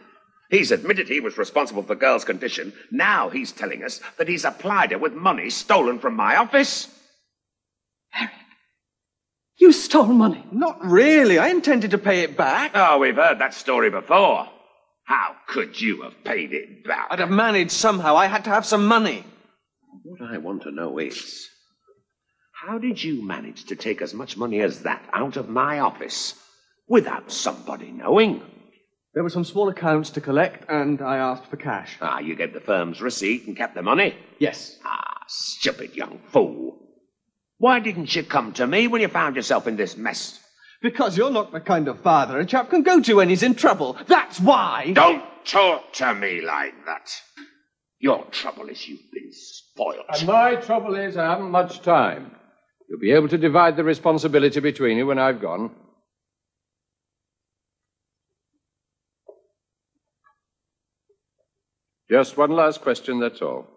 He's admitted he was responsible for the girl's condition. Now he's telling us that he supplied her with money stolen from my office. You stole money. Not really. I intended to pay it back. Oh, we've heard that story before. How could you have paid it back? I'd have managed somehow. I had to have some money. What I want to know is how did you manage to take as much money as that out of my office without somebody knowing? There were some small accounts to collect, and I asked for cash. Ah, you gave the firm's receipt and kept the money? Yes. Ah, stupid young fool. Why didn't you come to me when you found yourself in this mess? Because you're not the kind of father a chap can go to when he's in trouble. That's why. Don't talk to me like that. Your trouble is you've been spoiled. And my trouble is I haven't much time. You'll be able to divide the responsibility between you when I've gone. Just one last question, that's all.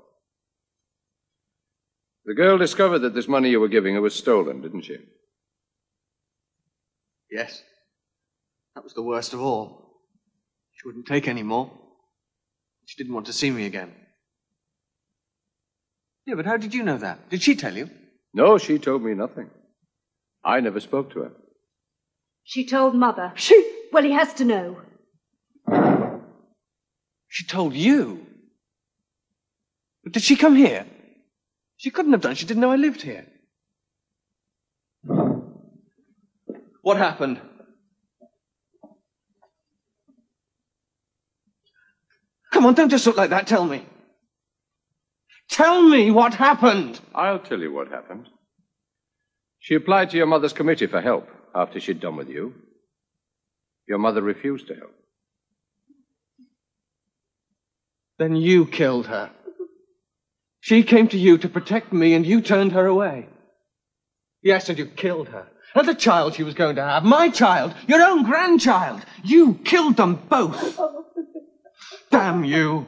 The girl discovered that this money you were giving her was stolen, didn't she? Yes. That was the worst of all. She wouldn't take any more. She didn't want to see me again. Yeah, but how did you know that? Did she tell you? No, she told me nothing. I never spoke to her. She told Mother. She. Well, he has to know. She told you. But did she come here? She couldn't have done. She didn't know I lived here. What happened? Come on, don't just look like that. Tell me. Tell me what happened. I'll tell you what happened. She applied to your mother's committee for help after she'd done with you. Your mother refused to help. Then you killed her. She came to you to protect me, and you turned her away. Yes, and you killed her. And the child she was going to have, my child, your own grandchild. You killed them both. Damn you.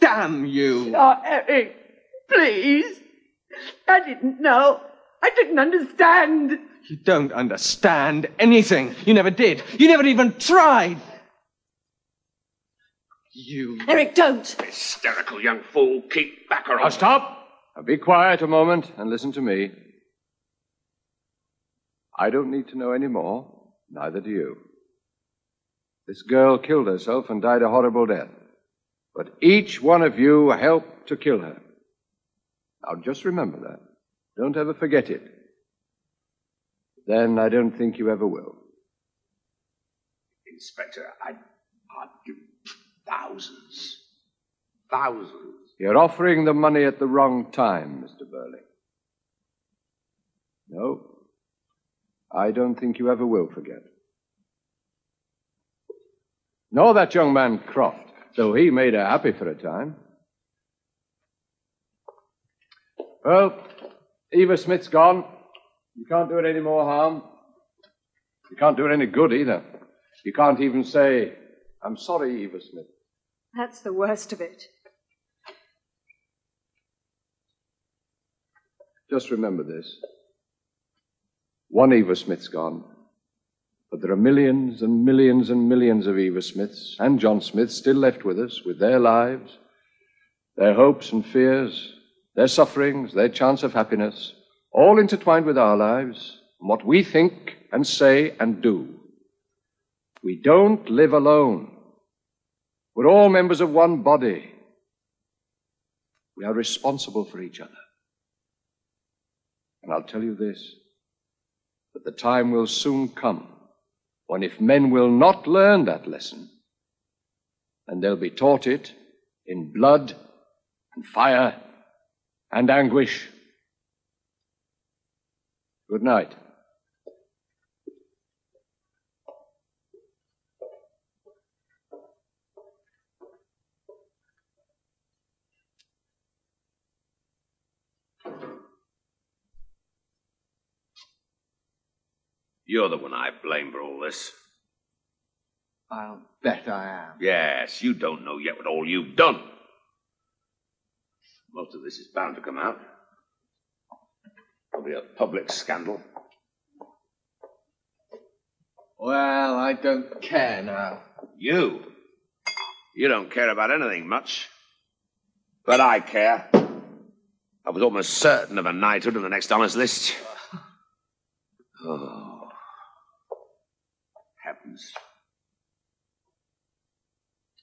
Damn you. Oh, Eric, please. I didn't know. I didn't understand. You don't understand anything. You never did. You never even tried. You. Eric, don't. Hysterical young fool. Keep back or Now stop! Now be quiet a moment and listen to me. I don't need to know any more. Neither do you. This girl killed herself and died a horrible death. But each one of you helped to kill her. Now just remember that. Don't ever forget it. Then I don't think you ever will. Inspector, I'd, I'd give thousands. Thousands. You're offering the money at the wrong time, Mr. Birling. No, I don't think you ever will forget. Nor that young man Croft, though he made her happy for a time. Well, Eva Smith's gone. You can't do it any more harm. You can't do it any good either. You can't even say, I'm sorry, Eva Smith. That's the worst of it. Just remember this. One Eva Smith's gone. But there are millions and millions and millions of Eva Smiths and John Smiths still left with us, with their lives, their hopes and fears, their sufferings, their chance of happiness, all intertwined with our lives, and what we think and say and do. We don't live alone. We're all members of one body. We are responsible for each other. And I'll tell you this that the time will soon come when, if men will not learn that lesson, then they'll be taught it in blood and fire and anguish. Good night. You're the one I blame for all this. I'll bet I am. Yes, you don't know yet what all you've done. Most of this is bound to come out. It'll be a public scandal. Well, I don't care now. You? You don't care about anything much. But I care. I was almost certain of a knighthood on the next honours list. Oh. Heavens.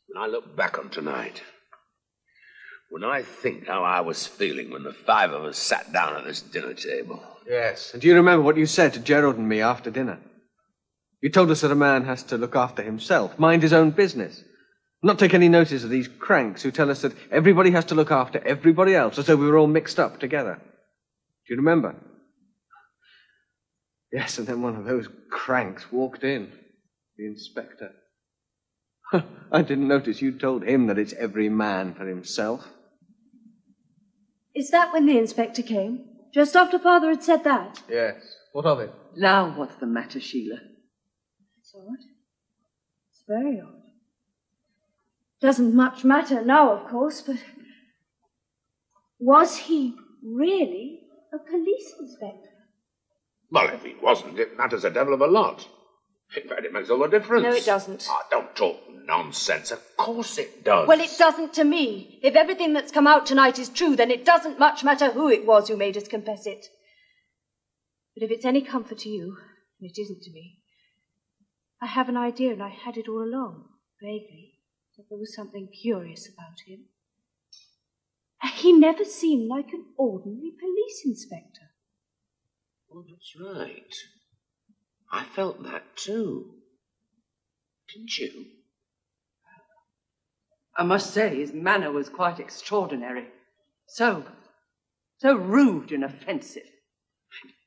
When I look back on tonight, when I think how I was feeling when the five of us sat down at this dinner table. Yes. And do you remember what you said to Gerald and me after dinner? You told us that a man has to look after himself, mind his own business, not take any notice of these cranks who tell us that everybody has to look after everybody else as though we were all mixed up together. Do you remember? Yes, and then one of those cranks walked in, the inspector. I didn't notice you told him that it's every man for himself. Is that when the inspector came? Just after Father had said that? Yes. What of it? Now, what's the matter, Sheila? It's odd. It's very odd. Doesn't much matter now, of course, but was he really a police inspector? Well, if he wasn't, it matters a devil of a lot. In fact, it makes all the difference. No, it doesn't. Ah, don't talk nonsense. Of course it does. Well, it doesn't to me. If everything that's come out tonight is true, then it doesn't much matter who it was who made us confess it. But if it's any comfort to you, and it isn't to me, I have an idea, and I had it all along, vaguely, that there was something curious about him. He never seemed like an ordinary police inspector. Oh, that's right. I felt that too. Didn't you? I must say, his manner was quite extraordinary. So, so rude and offensive.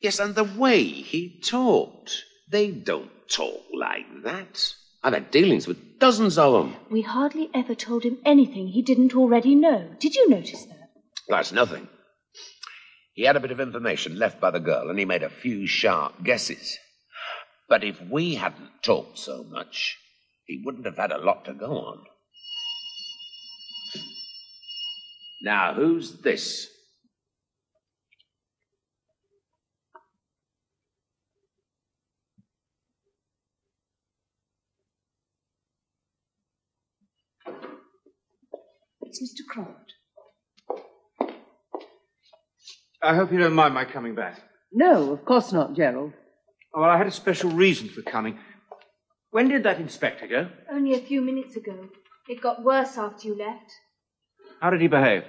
Yes, and the way he talked. They don't talk like that. I've had dealings with dozens of them. We hardly ever told him anything he didn't already know. Did you notice that? That's nothing. He had a bit of information left by the girl, and he made a few sharp guesses. But if we hadn't talked so much, he wouldn't have had a lot to go on. Now, who's this? It's Mr. Croft. I hope you don't mind my coming back. No, of course not, Gerald. Oh, well, I had a special reason for coming. When did that inspector go? Only a few minutes ago. It got worse after you left. How did he behave?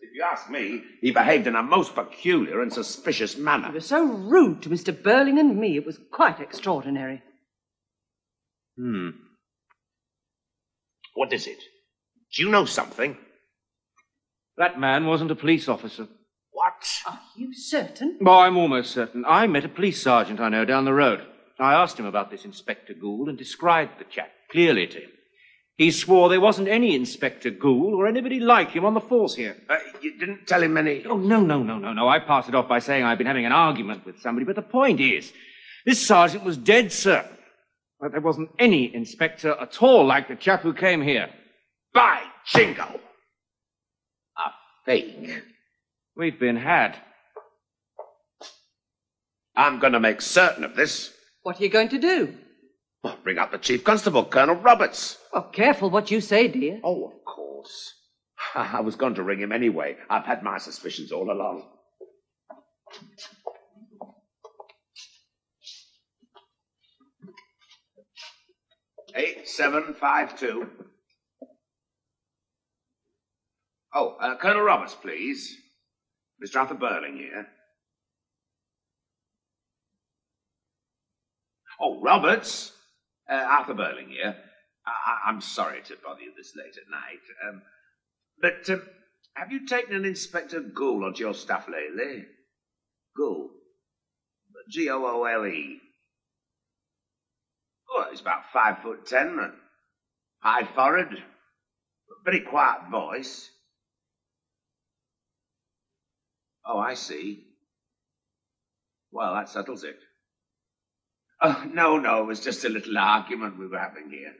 If you ask me, he behaved in a most peculiar and suspicious manner. He manner. was so rude to Mr. Birling and me, it was quite extraordinary. Hmm. What is it? Do you know something? That man wasn't a police officer. What? Are you certain? Well, I'm almost certain. I met a police sergeant I know down the road. I asked him about this Inspector Goole and described the chap clearly to him. He swore there wasn't any Inspector Goole or anybody like him on the force here. Uh, you didn't tell him any. Oh, no, no, no, no, no. I passed it off by saying I'd been having an argument with somebody, but the point is, this sergeant was dead certain that there wasn't any inspector at all like the chap who came here. By jingo! A fake. We've been had. I'm going to make certain of this. What are you going to do? Well, bring up the Chief Constable, Colonel Roberts. Oh, careful what you say, dear. Oh, of course. I was going to ring him anyway. I've had my suspicions all along. Eight seven five two. Oh, uh, Colonel Roberts, please. Mr. Arthur Birling here. Oh, Roberts. Uh, Arthur Birling here. I- I'm sorry to bother you this late at night. Um, but um, have you taken an Inspector Goole onto your staff lately? Goole. G O O L E. Oh, he's about five foot ten, high forehead, very quiet voice. Oh, I see. Well, that settles it. Oh, no, no, it was just a little argument we were having here.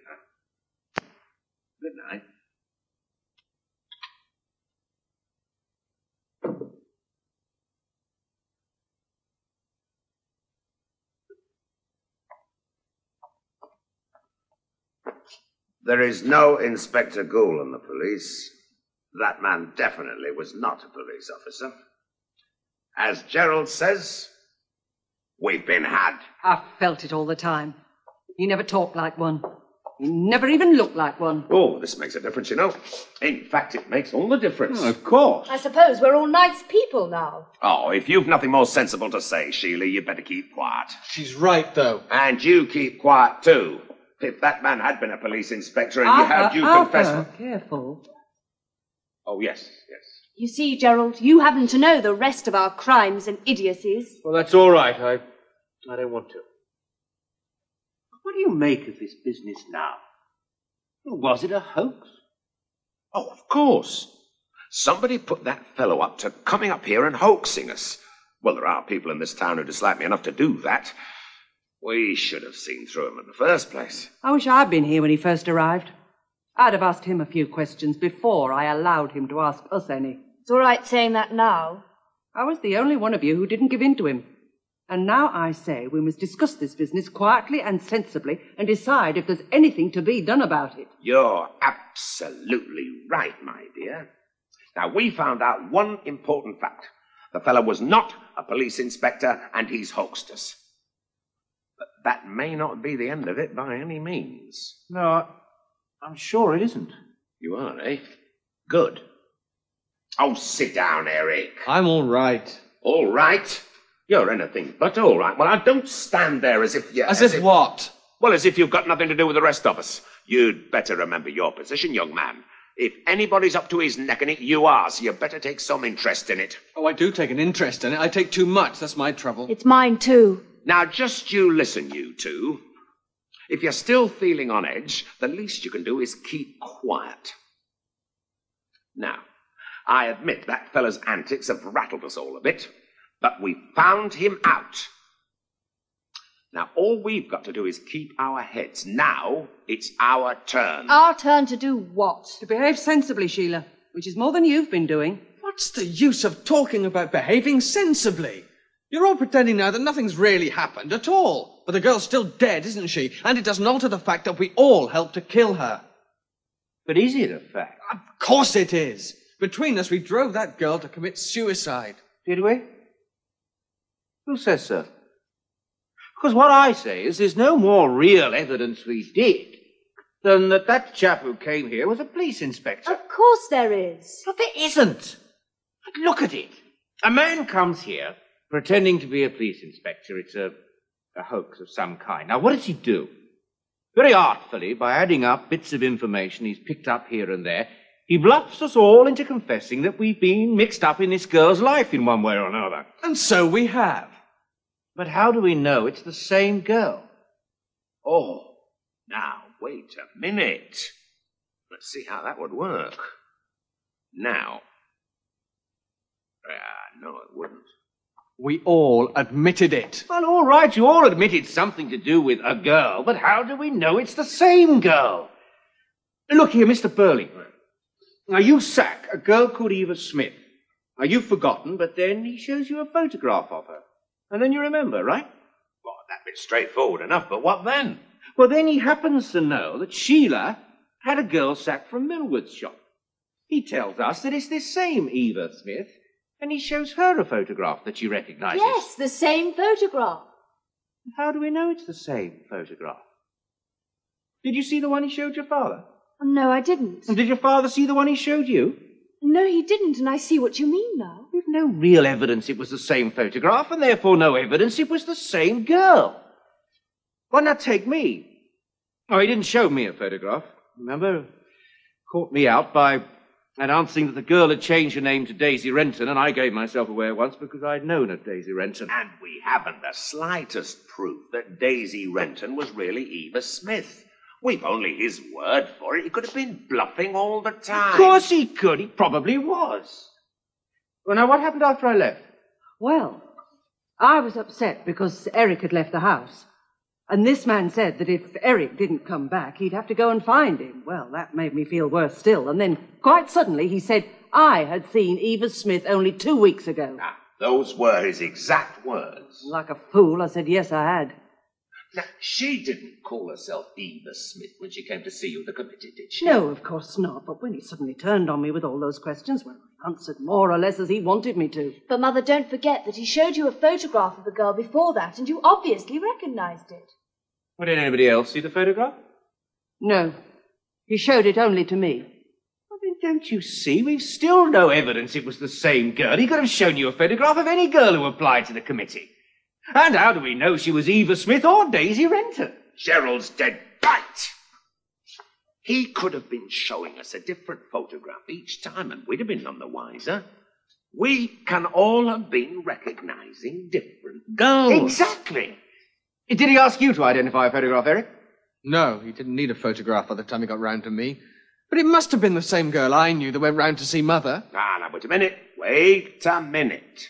Good night. There is no Inspector Goole in the police. That man definitely was not a police officer. As Gerald says, we've been had. I felt it all the time. He never talked like one. He never even looked like one. Oh, this makes a difference, you know. In fact, it makes all the difference. Oh, of course. I suppose we're all nice people now. Oh, if you've nothing more sensible to say, Sheila, you'd better keep quiet. She's right, though. And you keep quiet, too. If that man had been a police inspector and you ah, had you ah, ah, confess. Arthur, careful. Oh, yes, yes. You see, Gerald, you happen to know the rest of our crimes and idiocies. Well, that's all right. I, I don't want to. What do you make of this business now? Was it a hoax? Oh, of course. Somebody put that fellow up to coming up here and hoaxing us. Well, there are people in this town who dislike me enough to do that. We should have seen through him in the first place. I wish I'd been here when he first arrived. I'd have asked him a few questions before I allowed him to ask us any. It's all right saying that now. I was the only one of you who didn't give in to him. And now I say we must discuss this business quietly and sensibly and decide if there's anything to be done about it. You're absolutely right, my dear. Now, we found out one important fact. The fellow was not a police inspector, and he's hoaxed us. But that may not be the end of it by any means. No, I, I'm sure it isn't. You are, eh? Good. Oh, sit down, Eric. I'm all right. All right. You're anything but all right. Well, I don't stand there as if you're. As if what? Well, as if you've got nothing to do with the rest of us. You'd better remember your position, young man. If anybody's up to his neck in it, you are, so you better take some interest in it. Oh, I do take an interest in it. I take too much. That's my trouble. It's mine too. Now, just you listen, you two. If you're still feeling on edge, the least you can do is keep quiet. Now, I admit that fellow's antics have rattled us all a bit, but we found him out. Now, all we've got to do is keep our heads. Now, it's our turn. Our turn to do what? To behave sensibly, Sheila, which is more than you've been doing. What's the use of talking about behaving sensibly? You're all pretending now that nothing's really happened at all. But the girl's still dead, isn't she? And it doesn't alter the fact that we all helped to kill her. But is it a fact? Of course it is. Between us, we drove that girl to commit suicide. Did we? Who says so? Because what I say is there's no more real evidence we did than that that chap who came here was a police inspector. Of course there is. But there isn't. Look at it. A man comes here pretending to be a police inspector. It's a, a hoax of some kind. Now, what does he do? Very artfully, by adding up bits of information he's picked up here and there, he bluffs us all into confessing that we've been mixed up in this girl's life in one way or another. And so we have. But how do we know it's the same girl? Oh, now, wait a minute. Let's see how that would work. Now. Ah, no, it wouldn't. We all admitted it. Well, all right, you all admitted something to do with a girl, but how do we know it's the same girl? Look here, Mr. Birling. Now, you sack a girl called Eva Smith. Now, you've forgotten, but then he shows you a photograph of her. And then you remember, right? Well, that bit's straightforward enough, but what then? Well, then he happens to know that Sheila had a girl sacked from Milward's shop. He tells us that it's this same Eva Smith, and he shows her a photograph that she recognizes. Yes, the same photograph. How do we know it's the same photograph? Did you see the one he showed your father? No, I didn't. And did your father see the one he showed you? No, he didn't, and I see what you mean now. We've no real evidence it was the same photograph, and therefore no evidence it was the same girl. Why not take me? Oh, he didn't show me a photograph. Remember? Caught me out by announcing that the girl had changed her name to Daisy Renton, and I gave myself away at once because I'd known a Daisy Renton. And we haven't the slightest proof that Daisy Renton was really Eva Smith. We've only his word for it. He could have been bluffing all the time. Of course he could. He probably was. Well, now, what happened after I left? Well, I was upset because Eric had left the house. And this man said that if Eric didn't come back, he'd have to go and find him. Well, that made me feel worse still. And then, quite suddenly, he said I had seen Eva Smith only two weeks ago. Now, those were his exact words. Like a fool, I said yes, I had. Now, she didn't call herself Eva Smith when she came to see you at the committee, did she? No, of course not. But when he suddenly turned on me with all those questions, well, I answered more or less as he wanted me to. But, Mother, don't forget that he showed you a photograph of the girl before that, and you obviously recognized it. Well, did anybody else see the photograph? No, he showed it only to me. Well, then don't you see? We've still no evidence it was the same girl. He could have shown you a photograph of any girl who applied to the committee. And how do we know she was Eva Smith or Daisy Renton? Gerald's dead right. He could have been showing us a different photograph each time, and we'd have been none the wiser. We can all have been recognizing different girls. Exactly. Did he ask you to identify a photograph, Eric? No, he didn't need a photograph by the time he got round to me. But it must have been the same girl I knew that went round to see Mother. Ah, now, wait a minute. Wait a minute.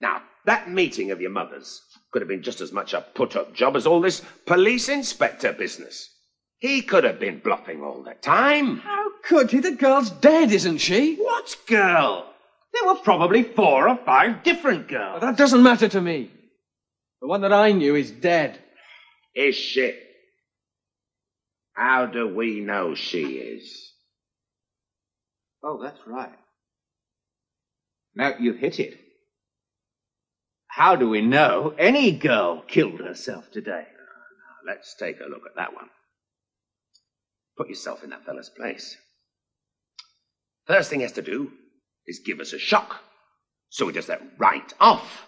Now, that meeting of your mother's could have been just as much a put up job as all this police inspector business. He could have been bluffing all the time. How could he? The girl's dead, isn't she? What girl? There were probably four or five different girls. Well, that doesn't matter to me. The one that I knew is dead. Is she? How do we know she is? Oh, that's right. Now you've hit it. How do we know any girl killed herself today? Now, let's take a look at that one. Put yourself in that fella's place. First thing he has to do is give us a shock. So he does that right off.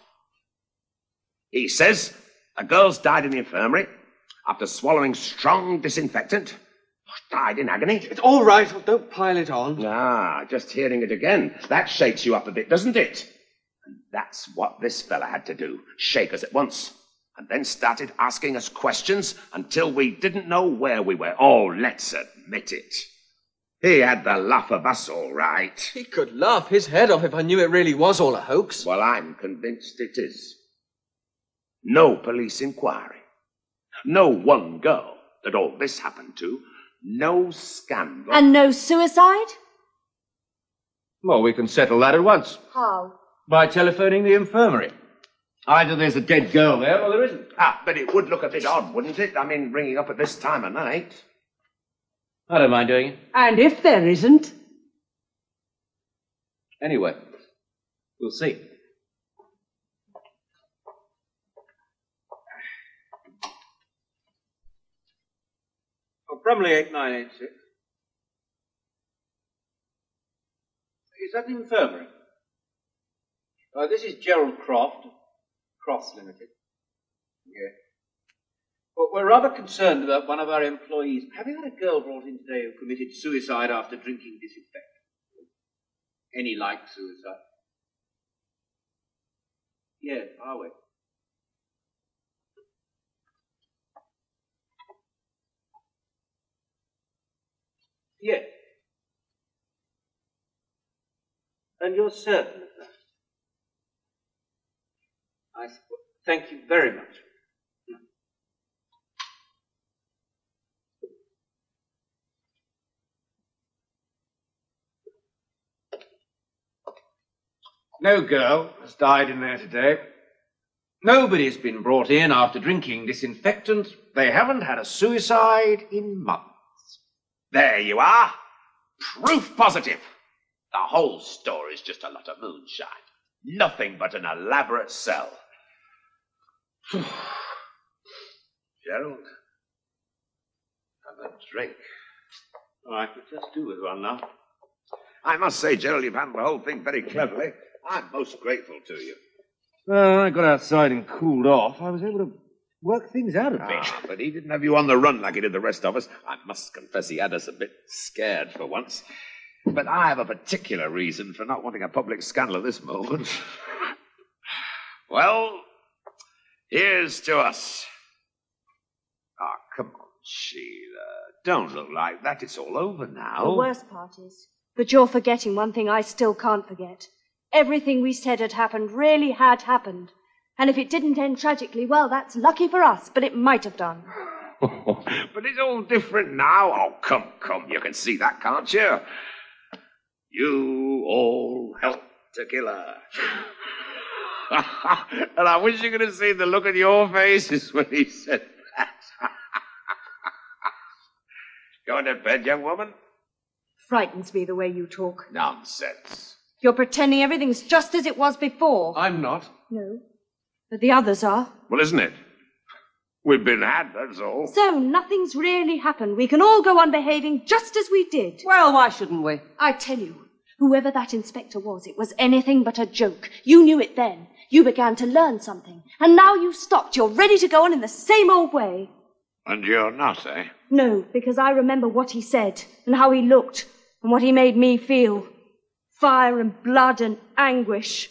He says a girl's died in the infirmary after swallowing strong disinfectant. Died in agony. It's all right. Well, don't pile it on. Ah, just hearing it again. That shakes you up a bit, doesn't it? And that's what this fella had to do. Shake us at once. And then started asking us questions until we didn't know where we were. Oh, let's admit it. He had the laugh of us, all right. He could laugh his head off if I knew it really was all a hoax. Well, I'm convinced it is. No police inquiry. No one girl that all this happened to. No scandal. And no suicide? Well, we can settle that at once How? By telephoning the infirmary. Either there's a dead girl there or there isn't. Ah, but it would look a bit odd, wouldn't it? I mean, ringing up at this time of night. I don't mind doing it. And if there isn't, Anyway, we'll see. Oh, Brumley 8986. Is that the infirmary? Uh, this is Gerald Croft, Crofts Limited. Yeah. We're rather concerned about one of our employees. Have you had a girl brought in today who committed suicide after drinking disinfectant? Any like suicide? Yes, are we? Yes. And you're certain? I suppose. Thank you very much. No girl has died in there today. Nobody's been brought in after drinking disinfectant. They haven't had a suicide in months. There you are. Proof positive. The whole story's just a lot of moonshine. Nothing but an elaborate sell. Gerald, have a drink. I could just do with one now. I must say, Gerald, you've handled the whole thing very cleverly. I'm most grateful to you. Well, I got outside and cooled off. I was able to work things out a bit. Ah, but he didn't have you on the run like he did the rest of us. I must confess he had us a bit scared for once. But I have a particular reason for not wanting a public scandal at this moment. well, here's to us. Ah, come on, Sheila. Don't look like that. It's all over now. The worst part is, but you're forgetting one thing I still can't forget. Everything we said had happened really had happened. And if it didn't end tragically, well, that's lucky for us, but it might have done. but it's all different now. Oh, come, come. You can see that, can't you? You all helped to kill her. and I wish you could have seen the look on your faces when he said that. Going to bed, young woman? Frightens me the way you talk. Nonsense. You're pretending everything's just as it was before. I'm not. No. But the others are. Well, isn't it? We've been had, that's all. So nothing's really happened. We can all go on behaving just as we did. Well, why shouldn't we? I tell you, whoever that inspector was, it was anything but a joke. You knew it then. You began to learn something. And now you've stopped. You're ready to go on in the same old way. And you're not, eh? No, because I remember what he said and how he looked and what he made me feel. Fire and blood and anguish.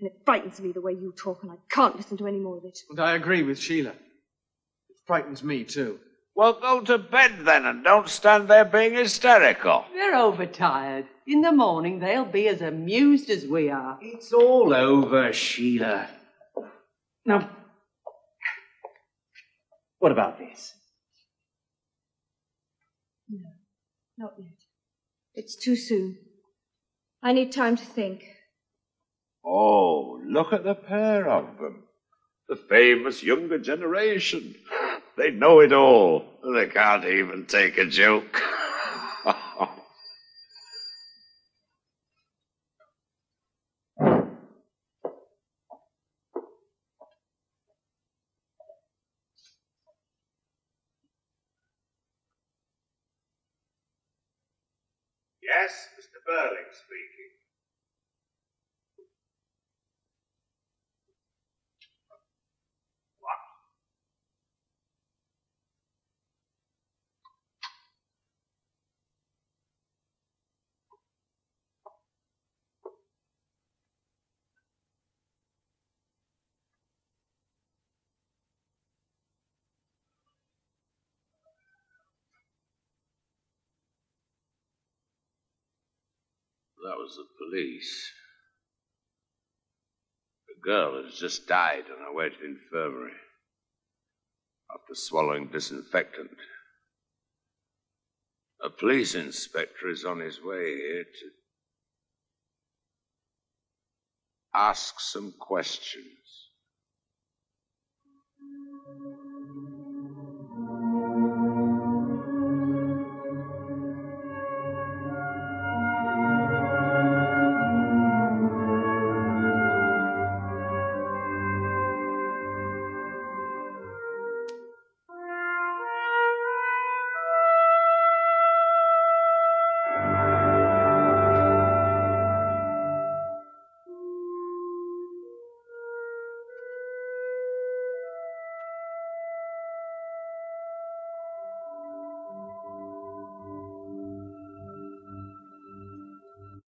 And it frightens me the way you talk, and I can't listen to any more of it. And I agree with Sheila. It frightens me, too. Well, go to bed then and don't stand there being hysterical. They're overtired. In the morning, they'll be as amused as we are. It's all over, Sheila. Now, what about this? No, not yet. It's too soon. I need time to think. Oh, look at the pair of them. The famous younger generation. They know it all. They can't even take a joke. yes, Mr. Birling speaking. Was the police. The girl has just died on her way to the infirmary after swallowing disinfectant. A police inspector is on his way here to ask some questions.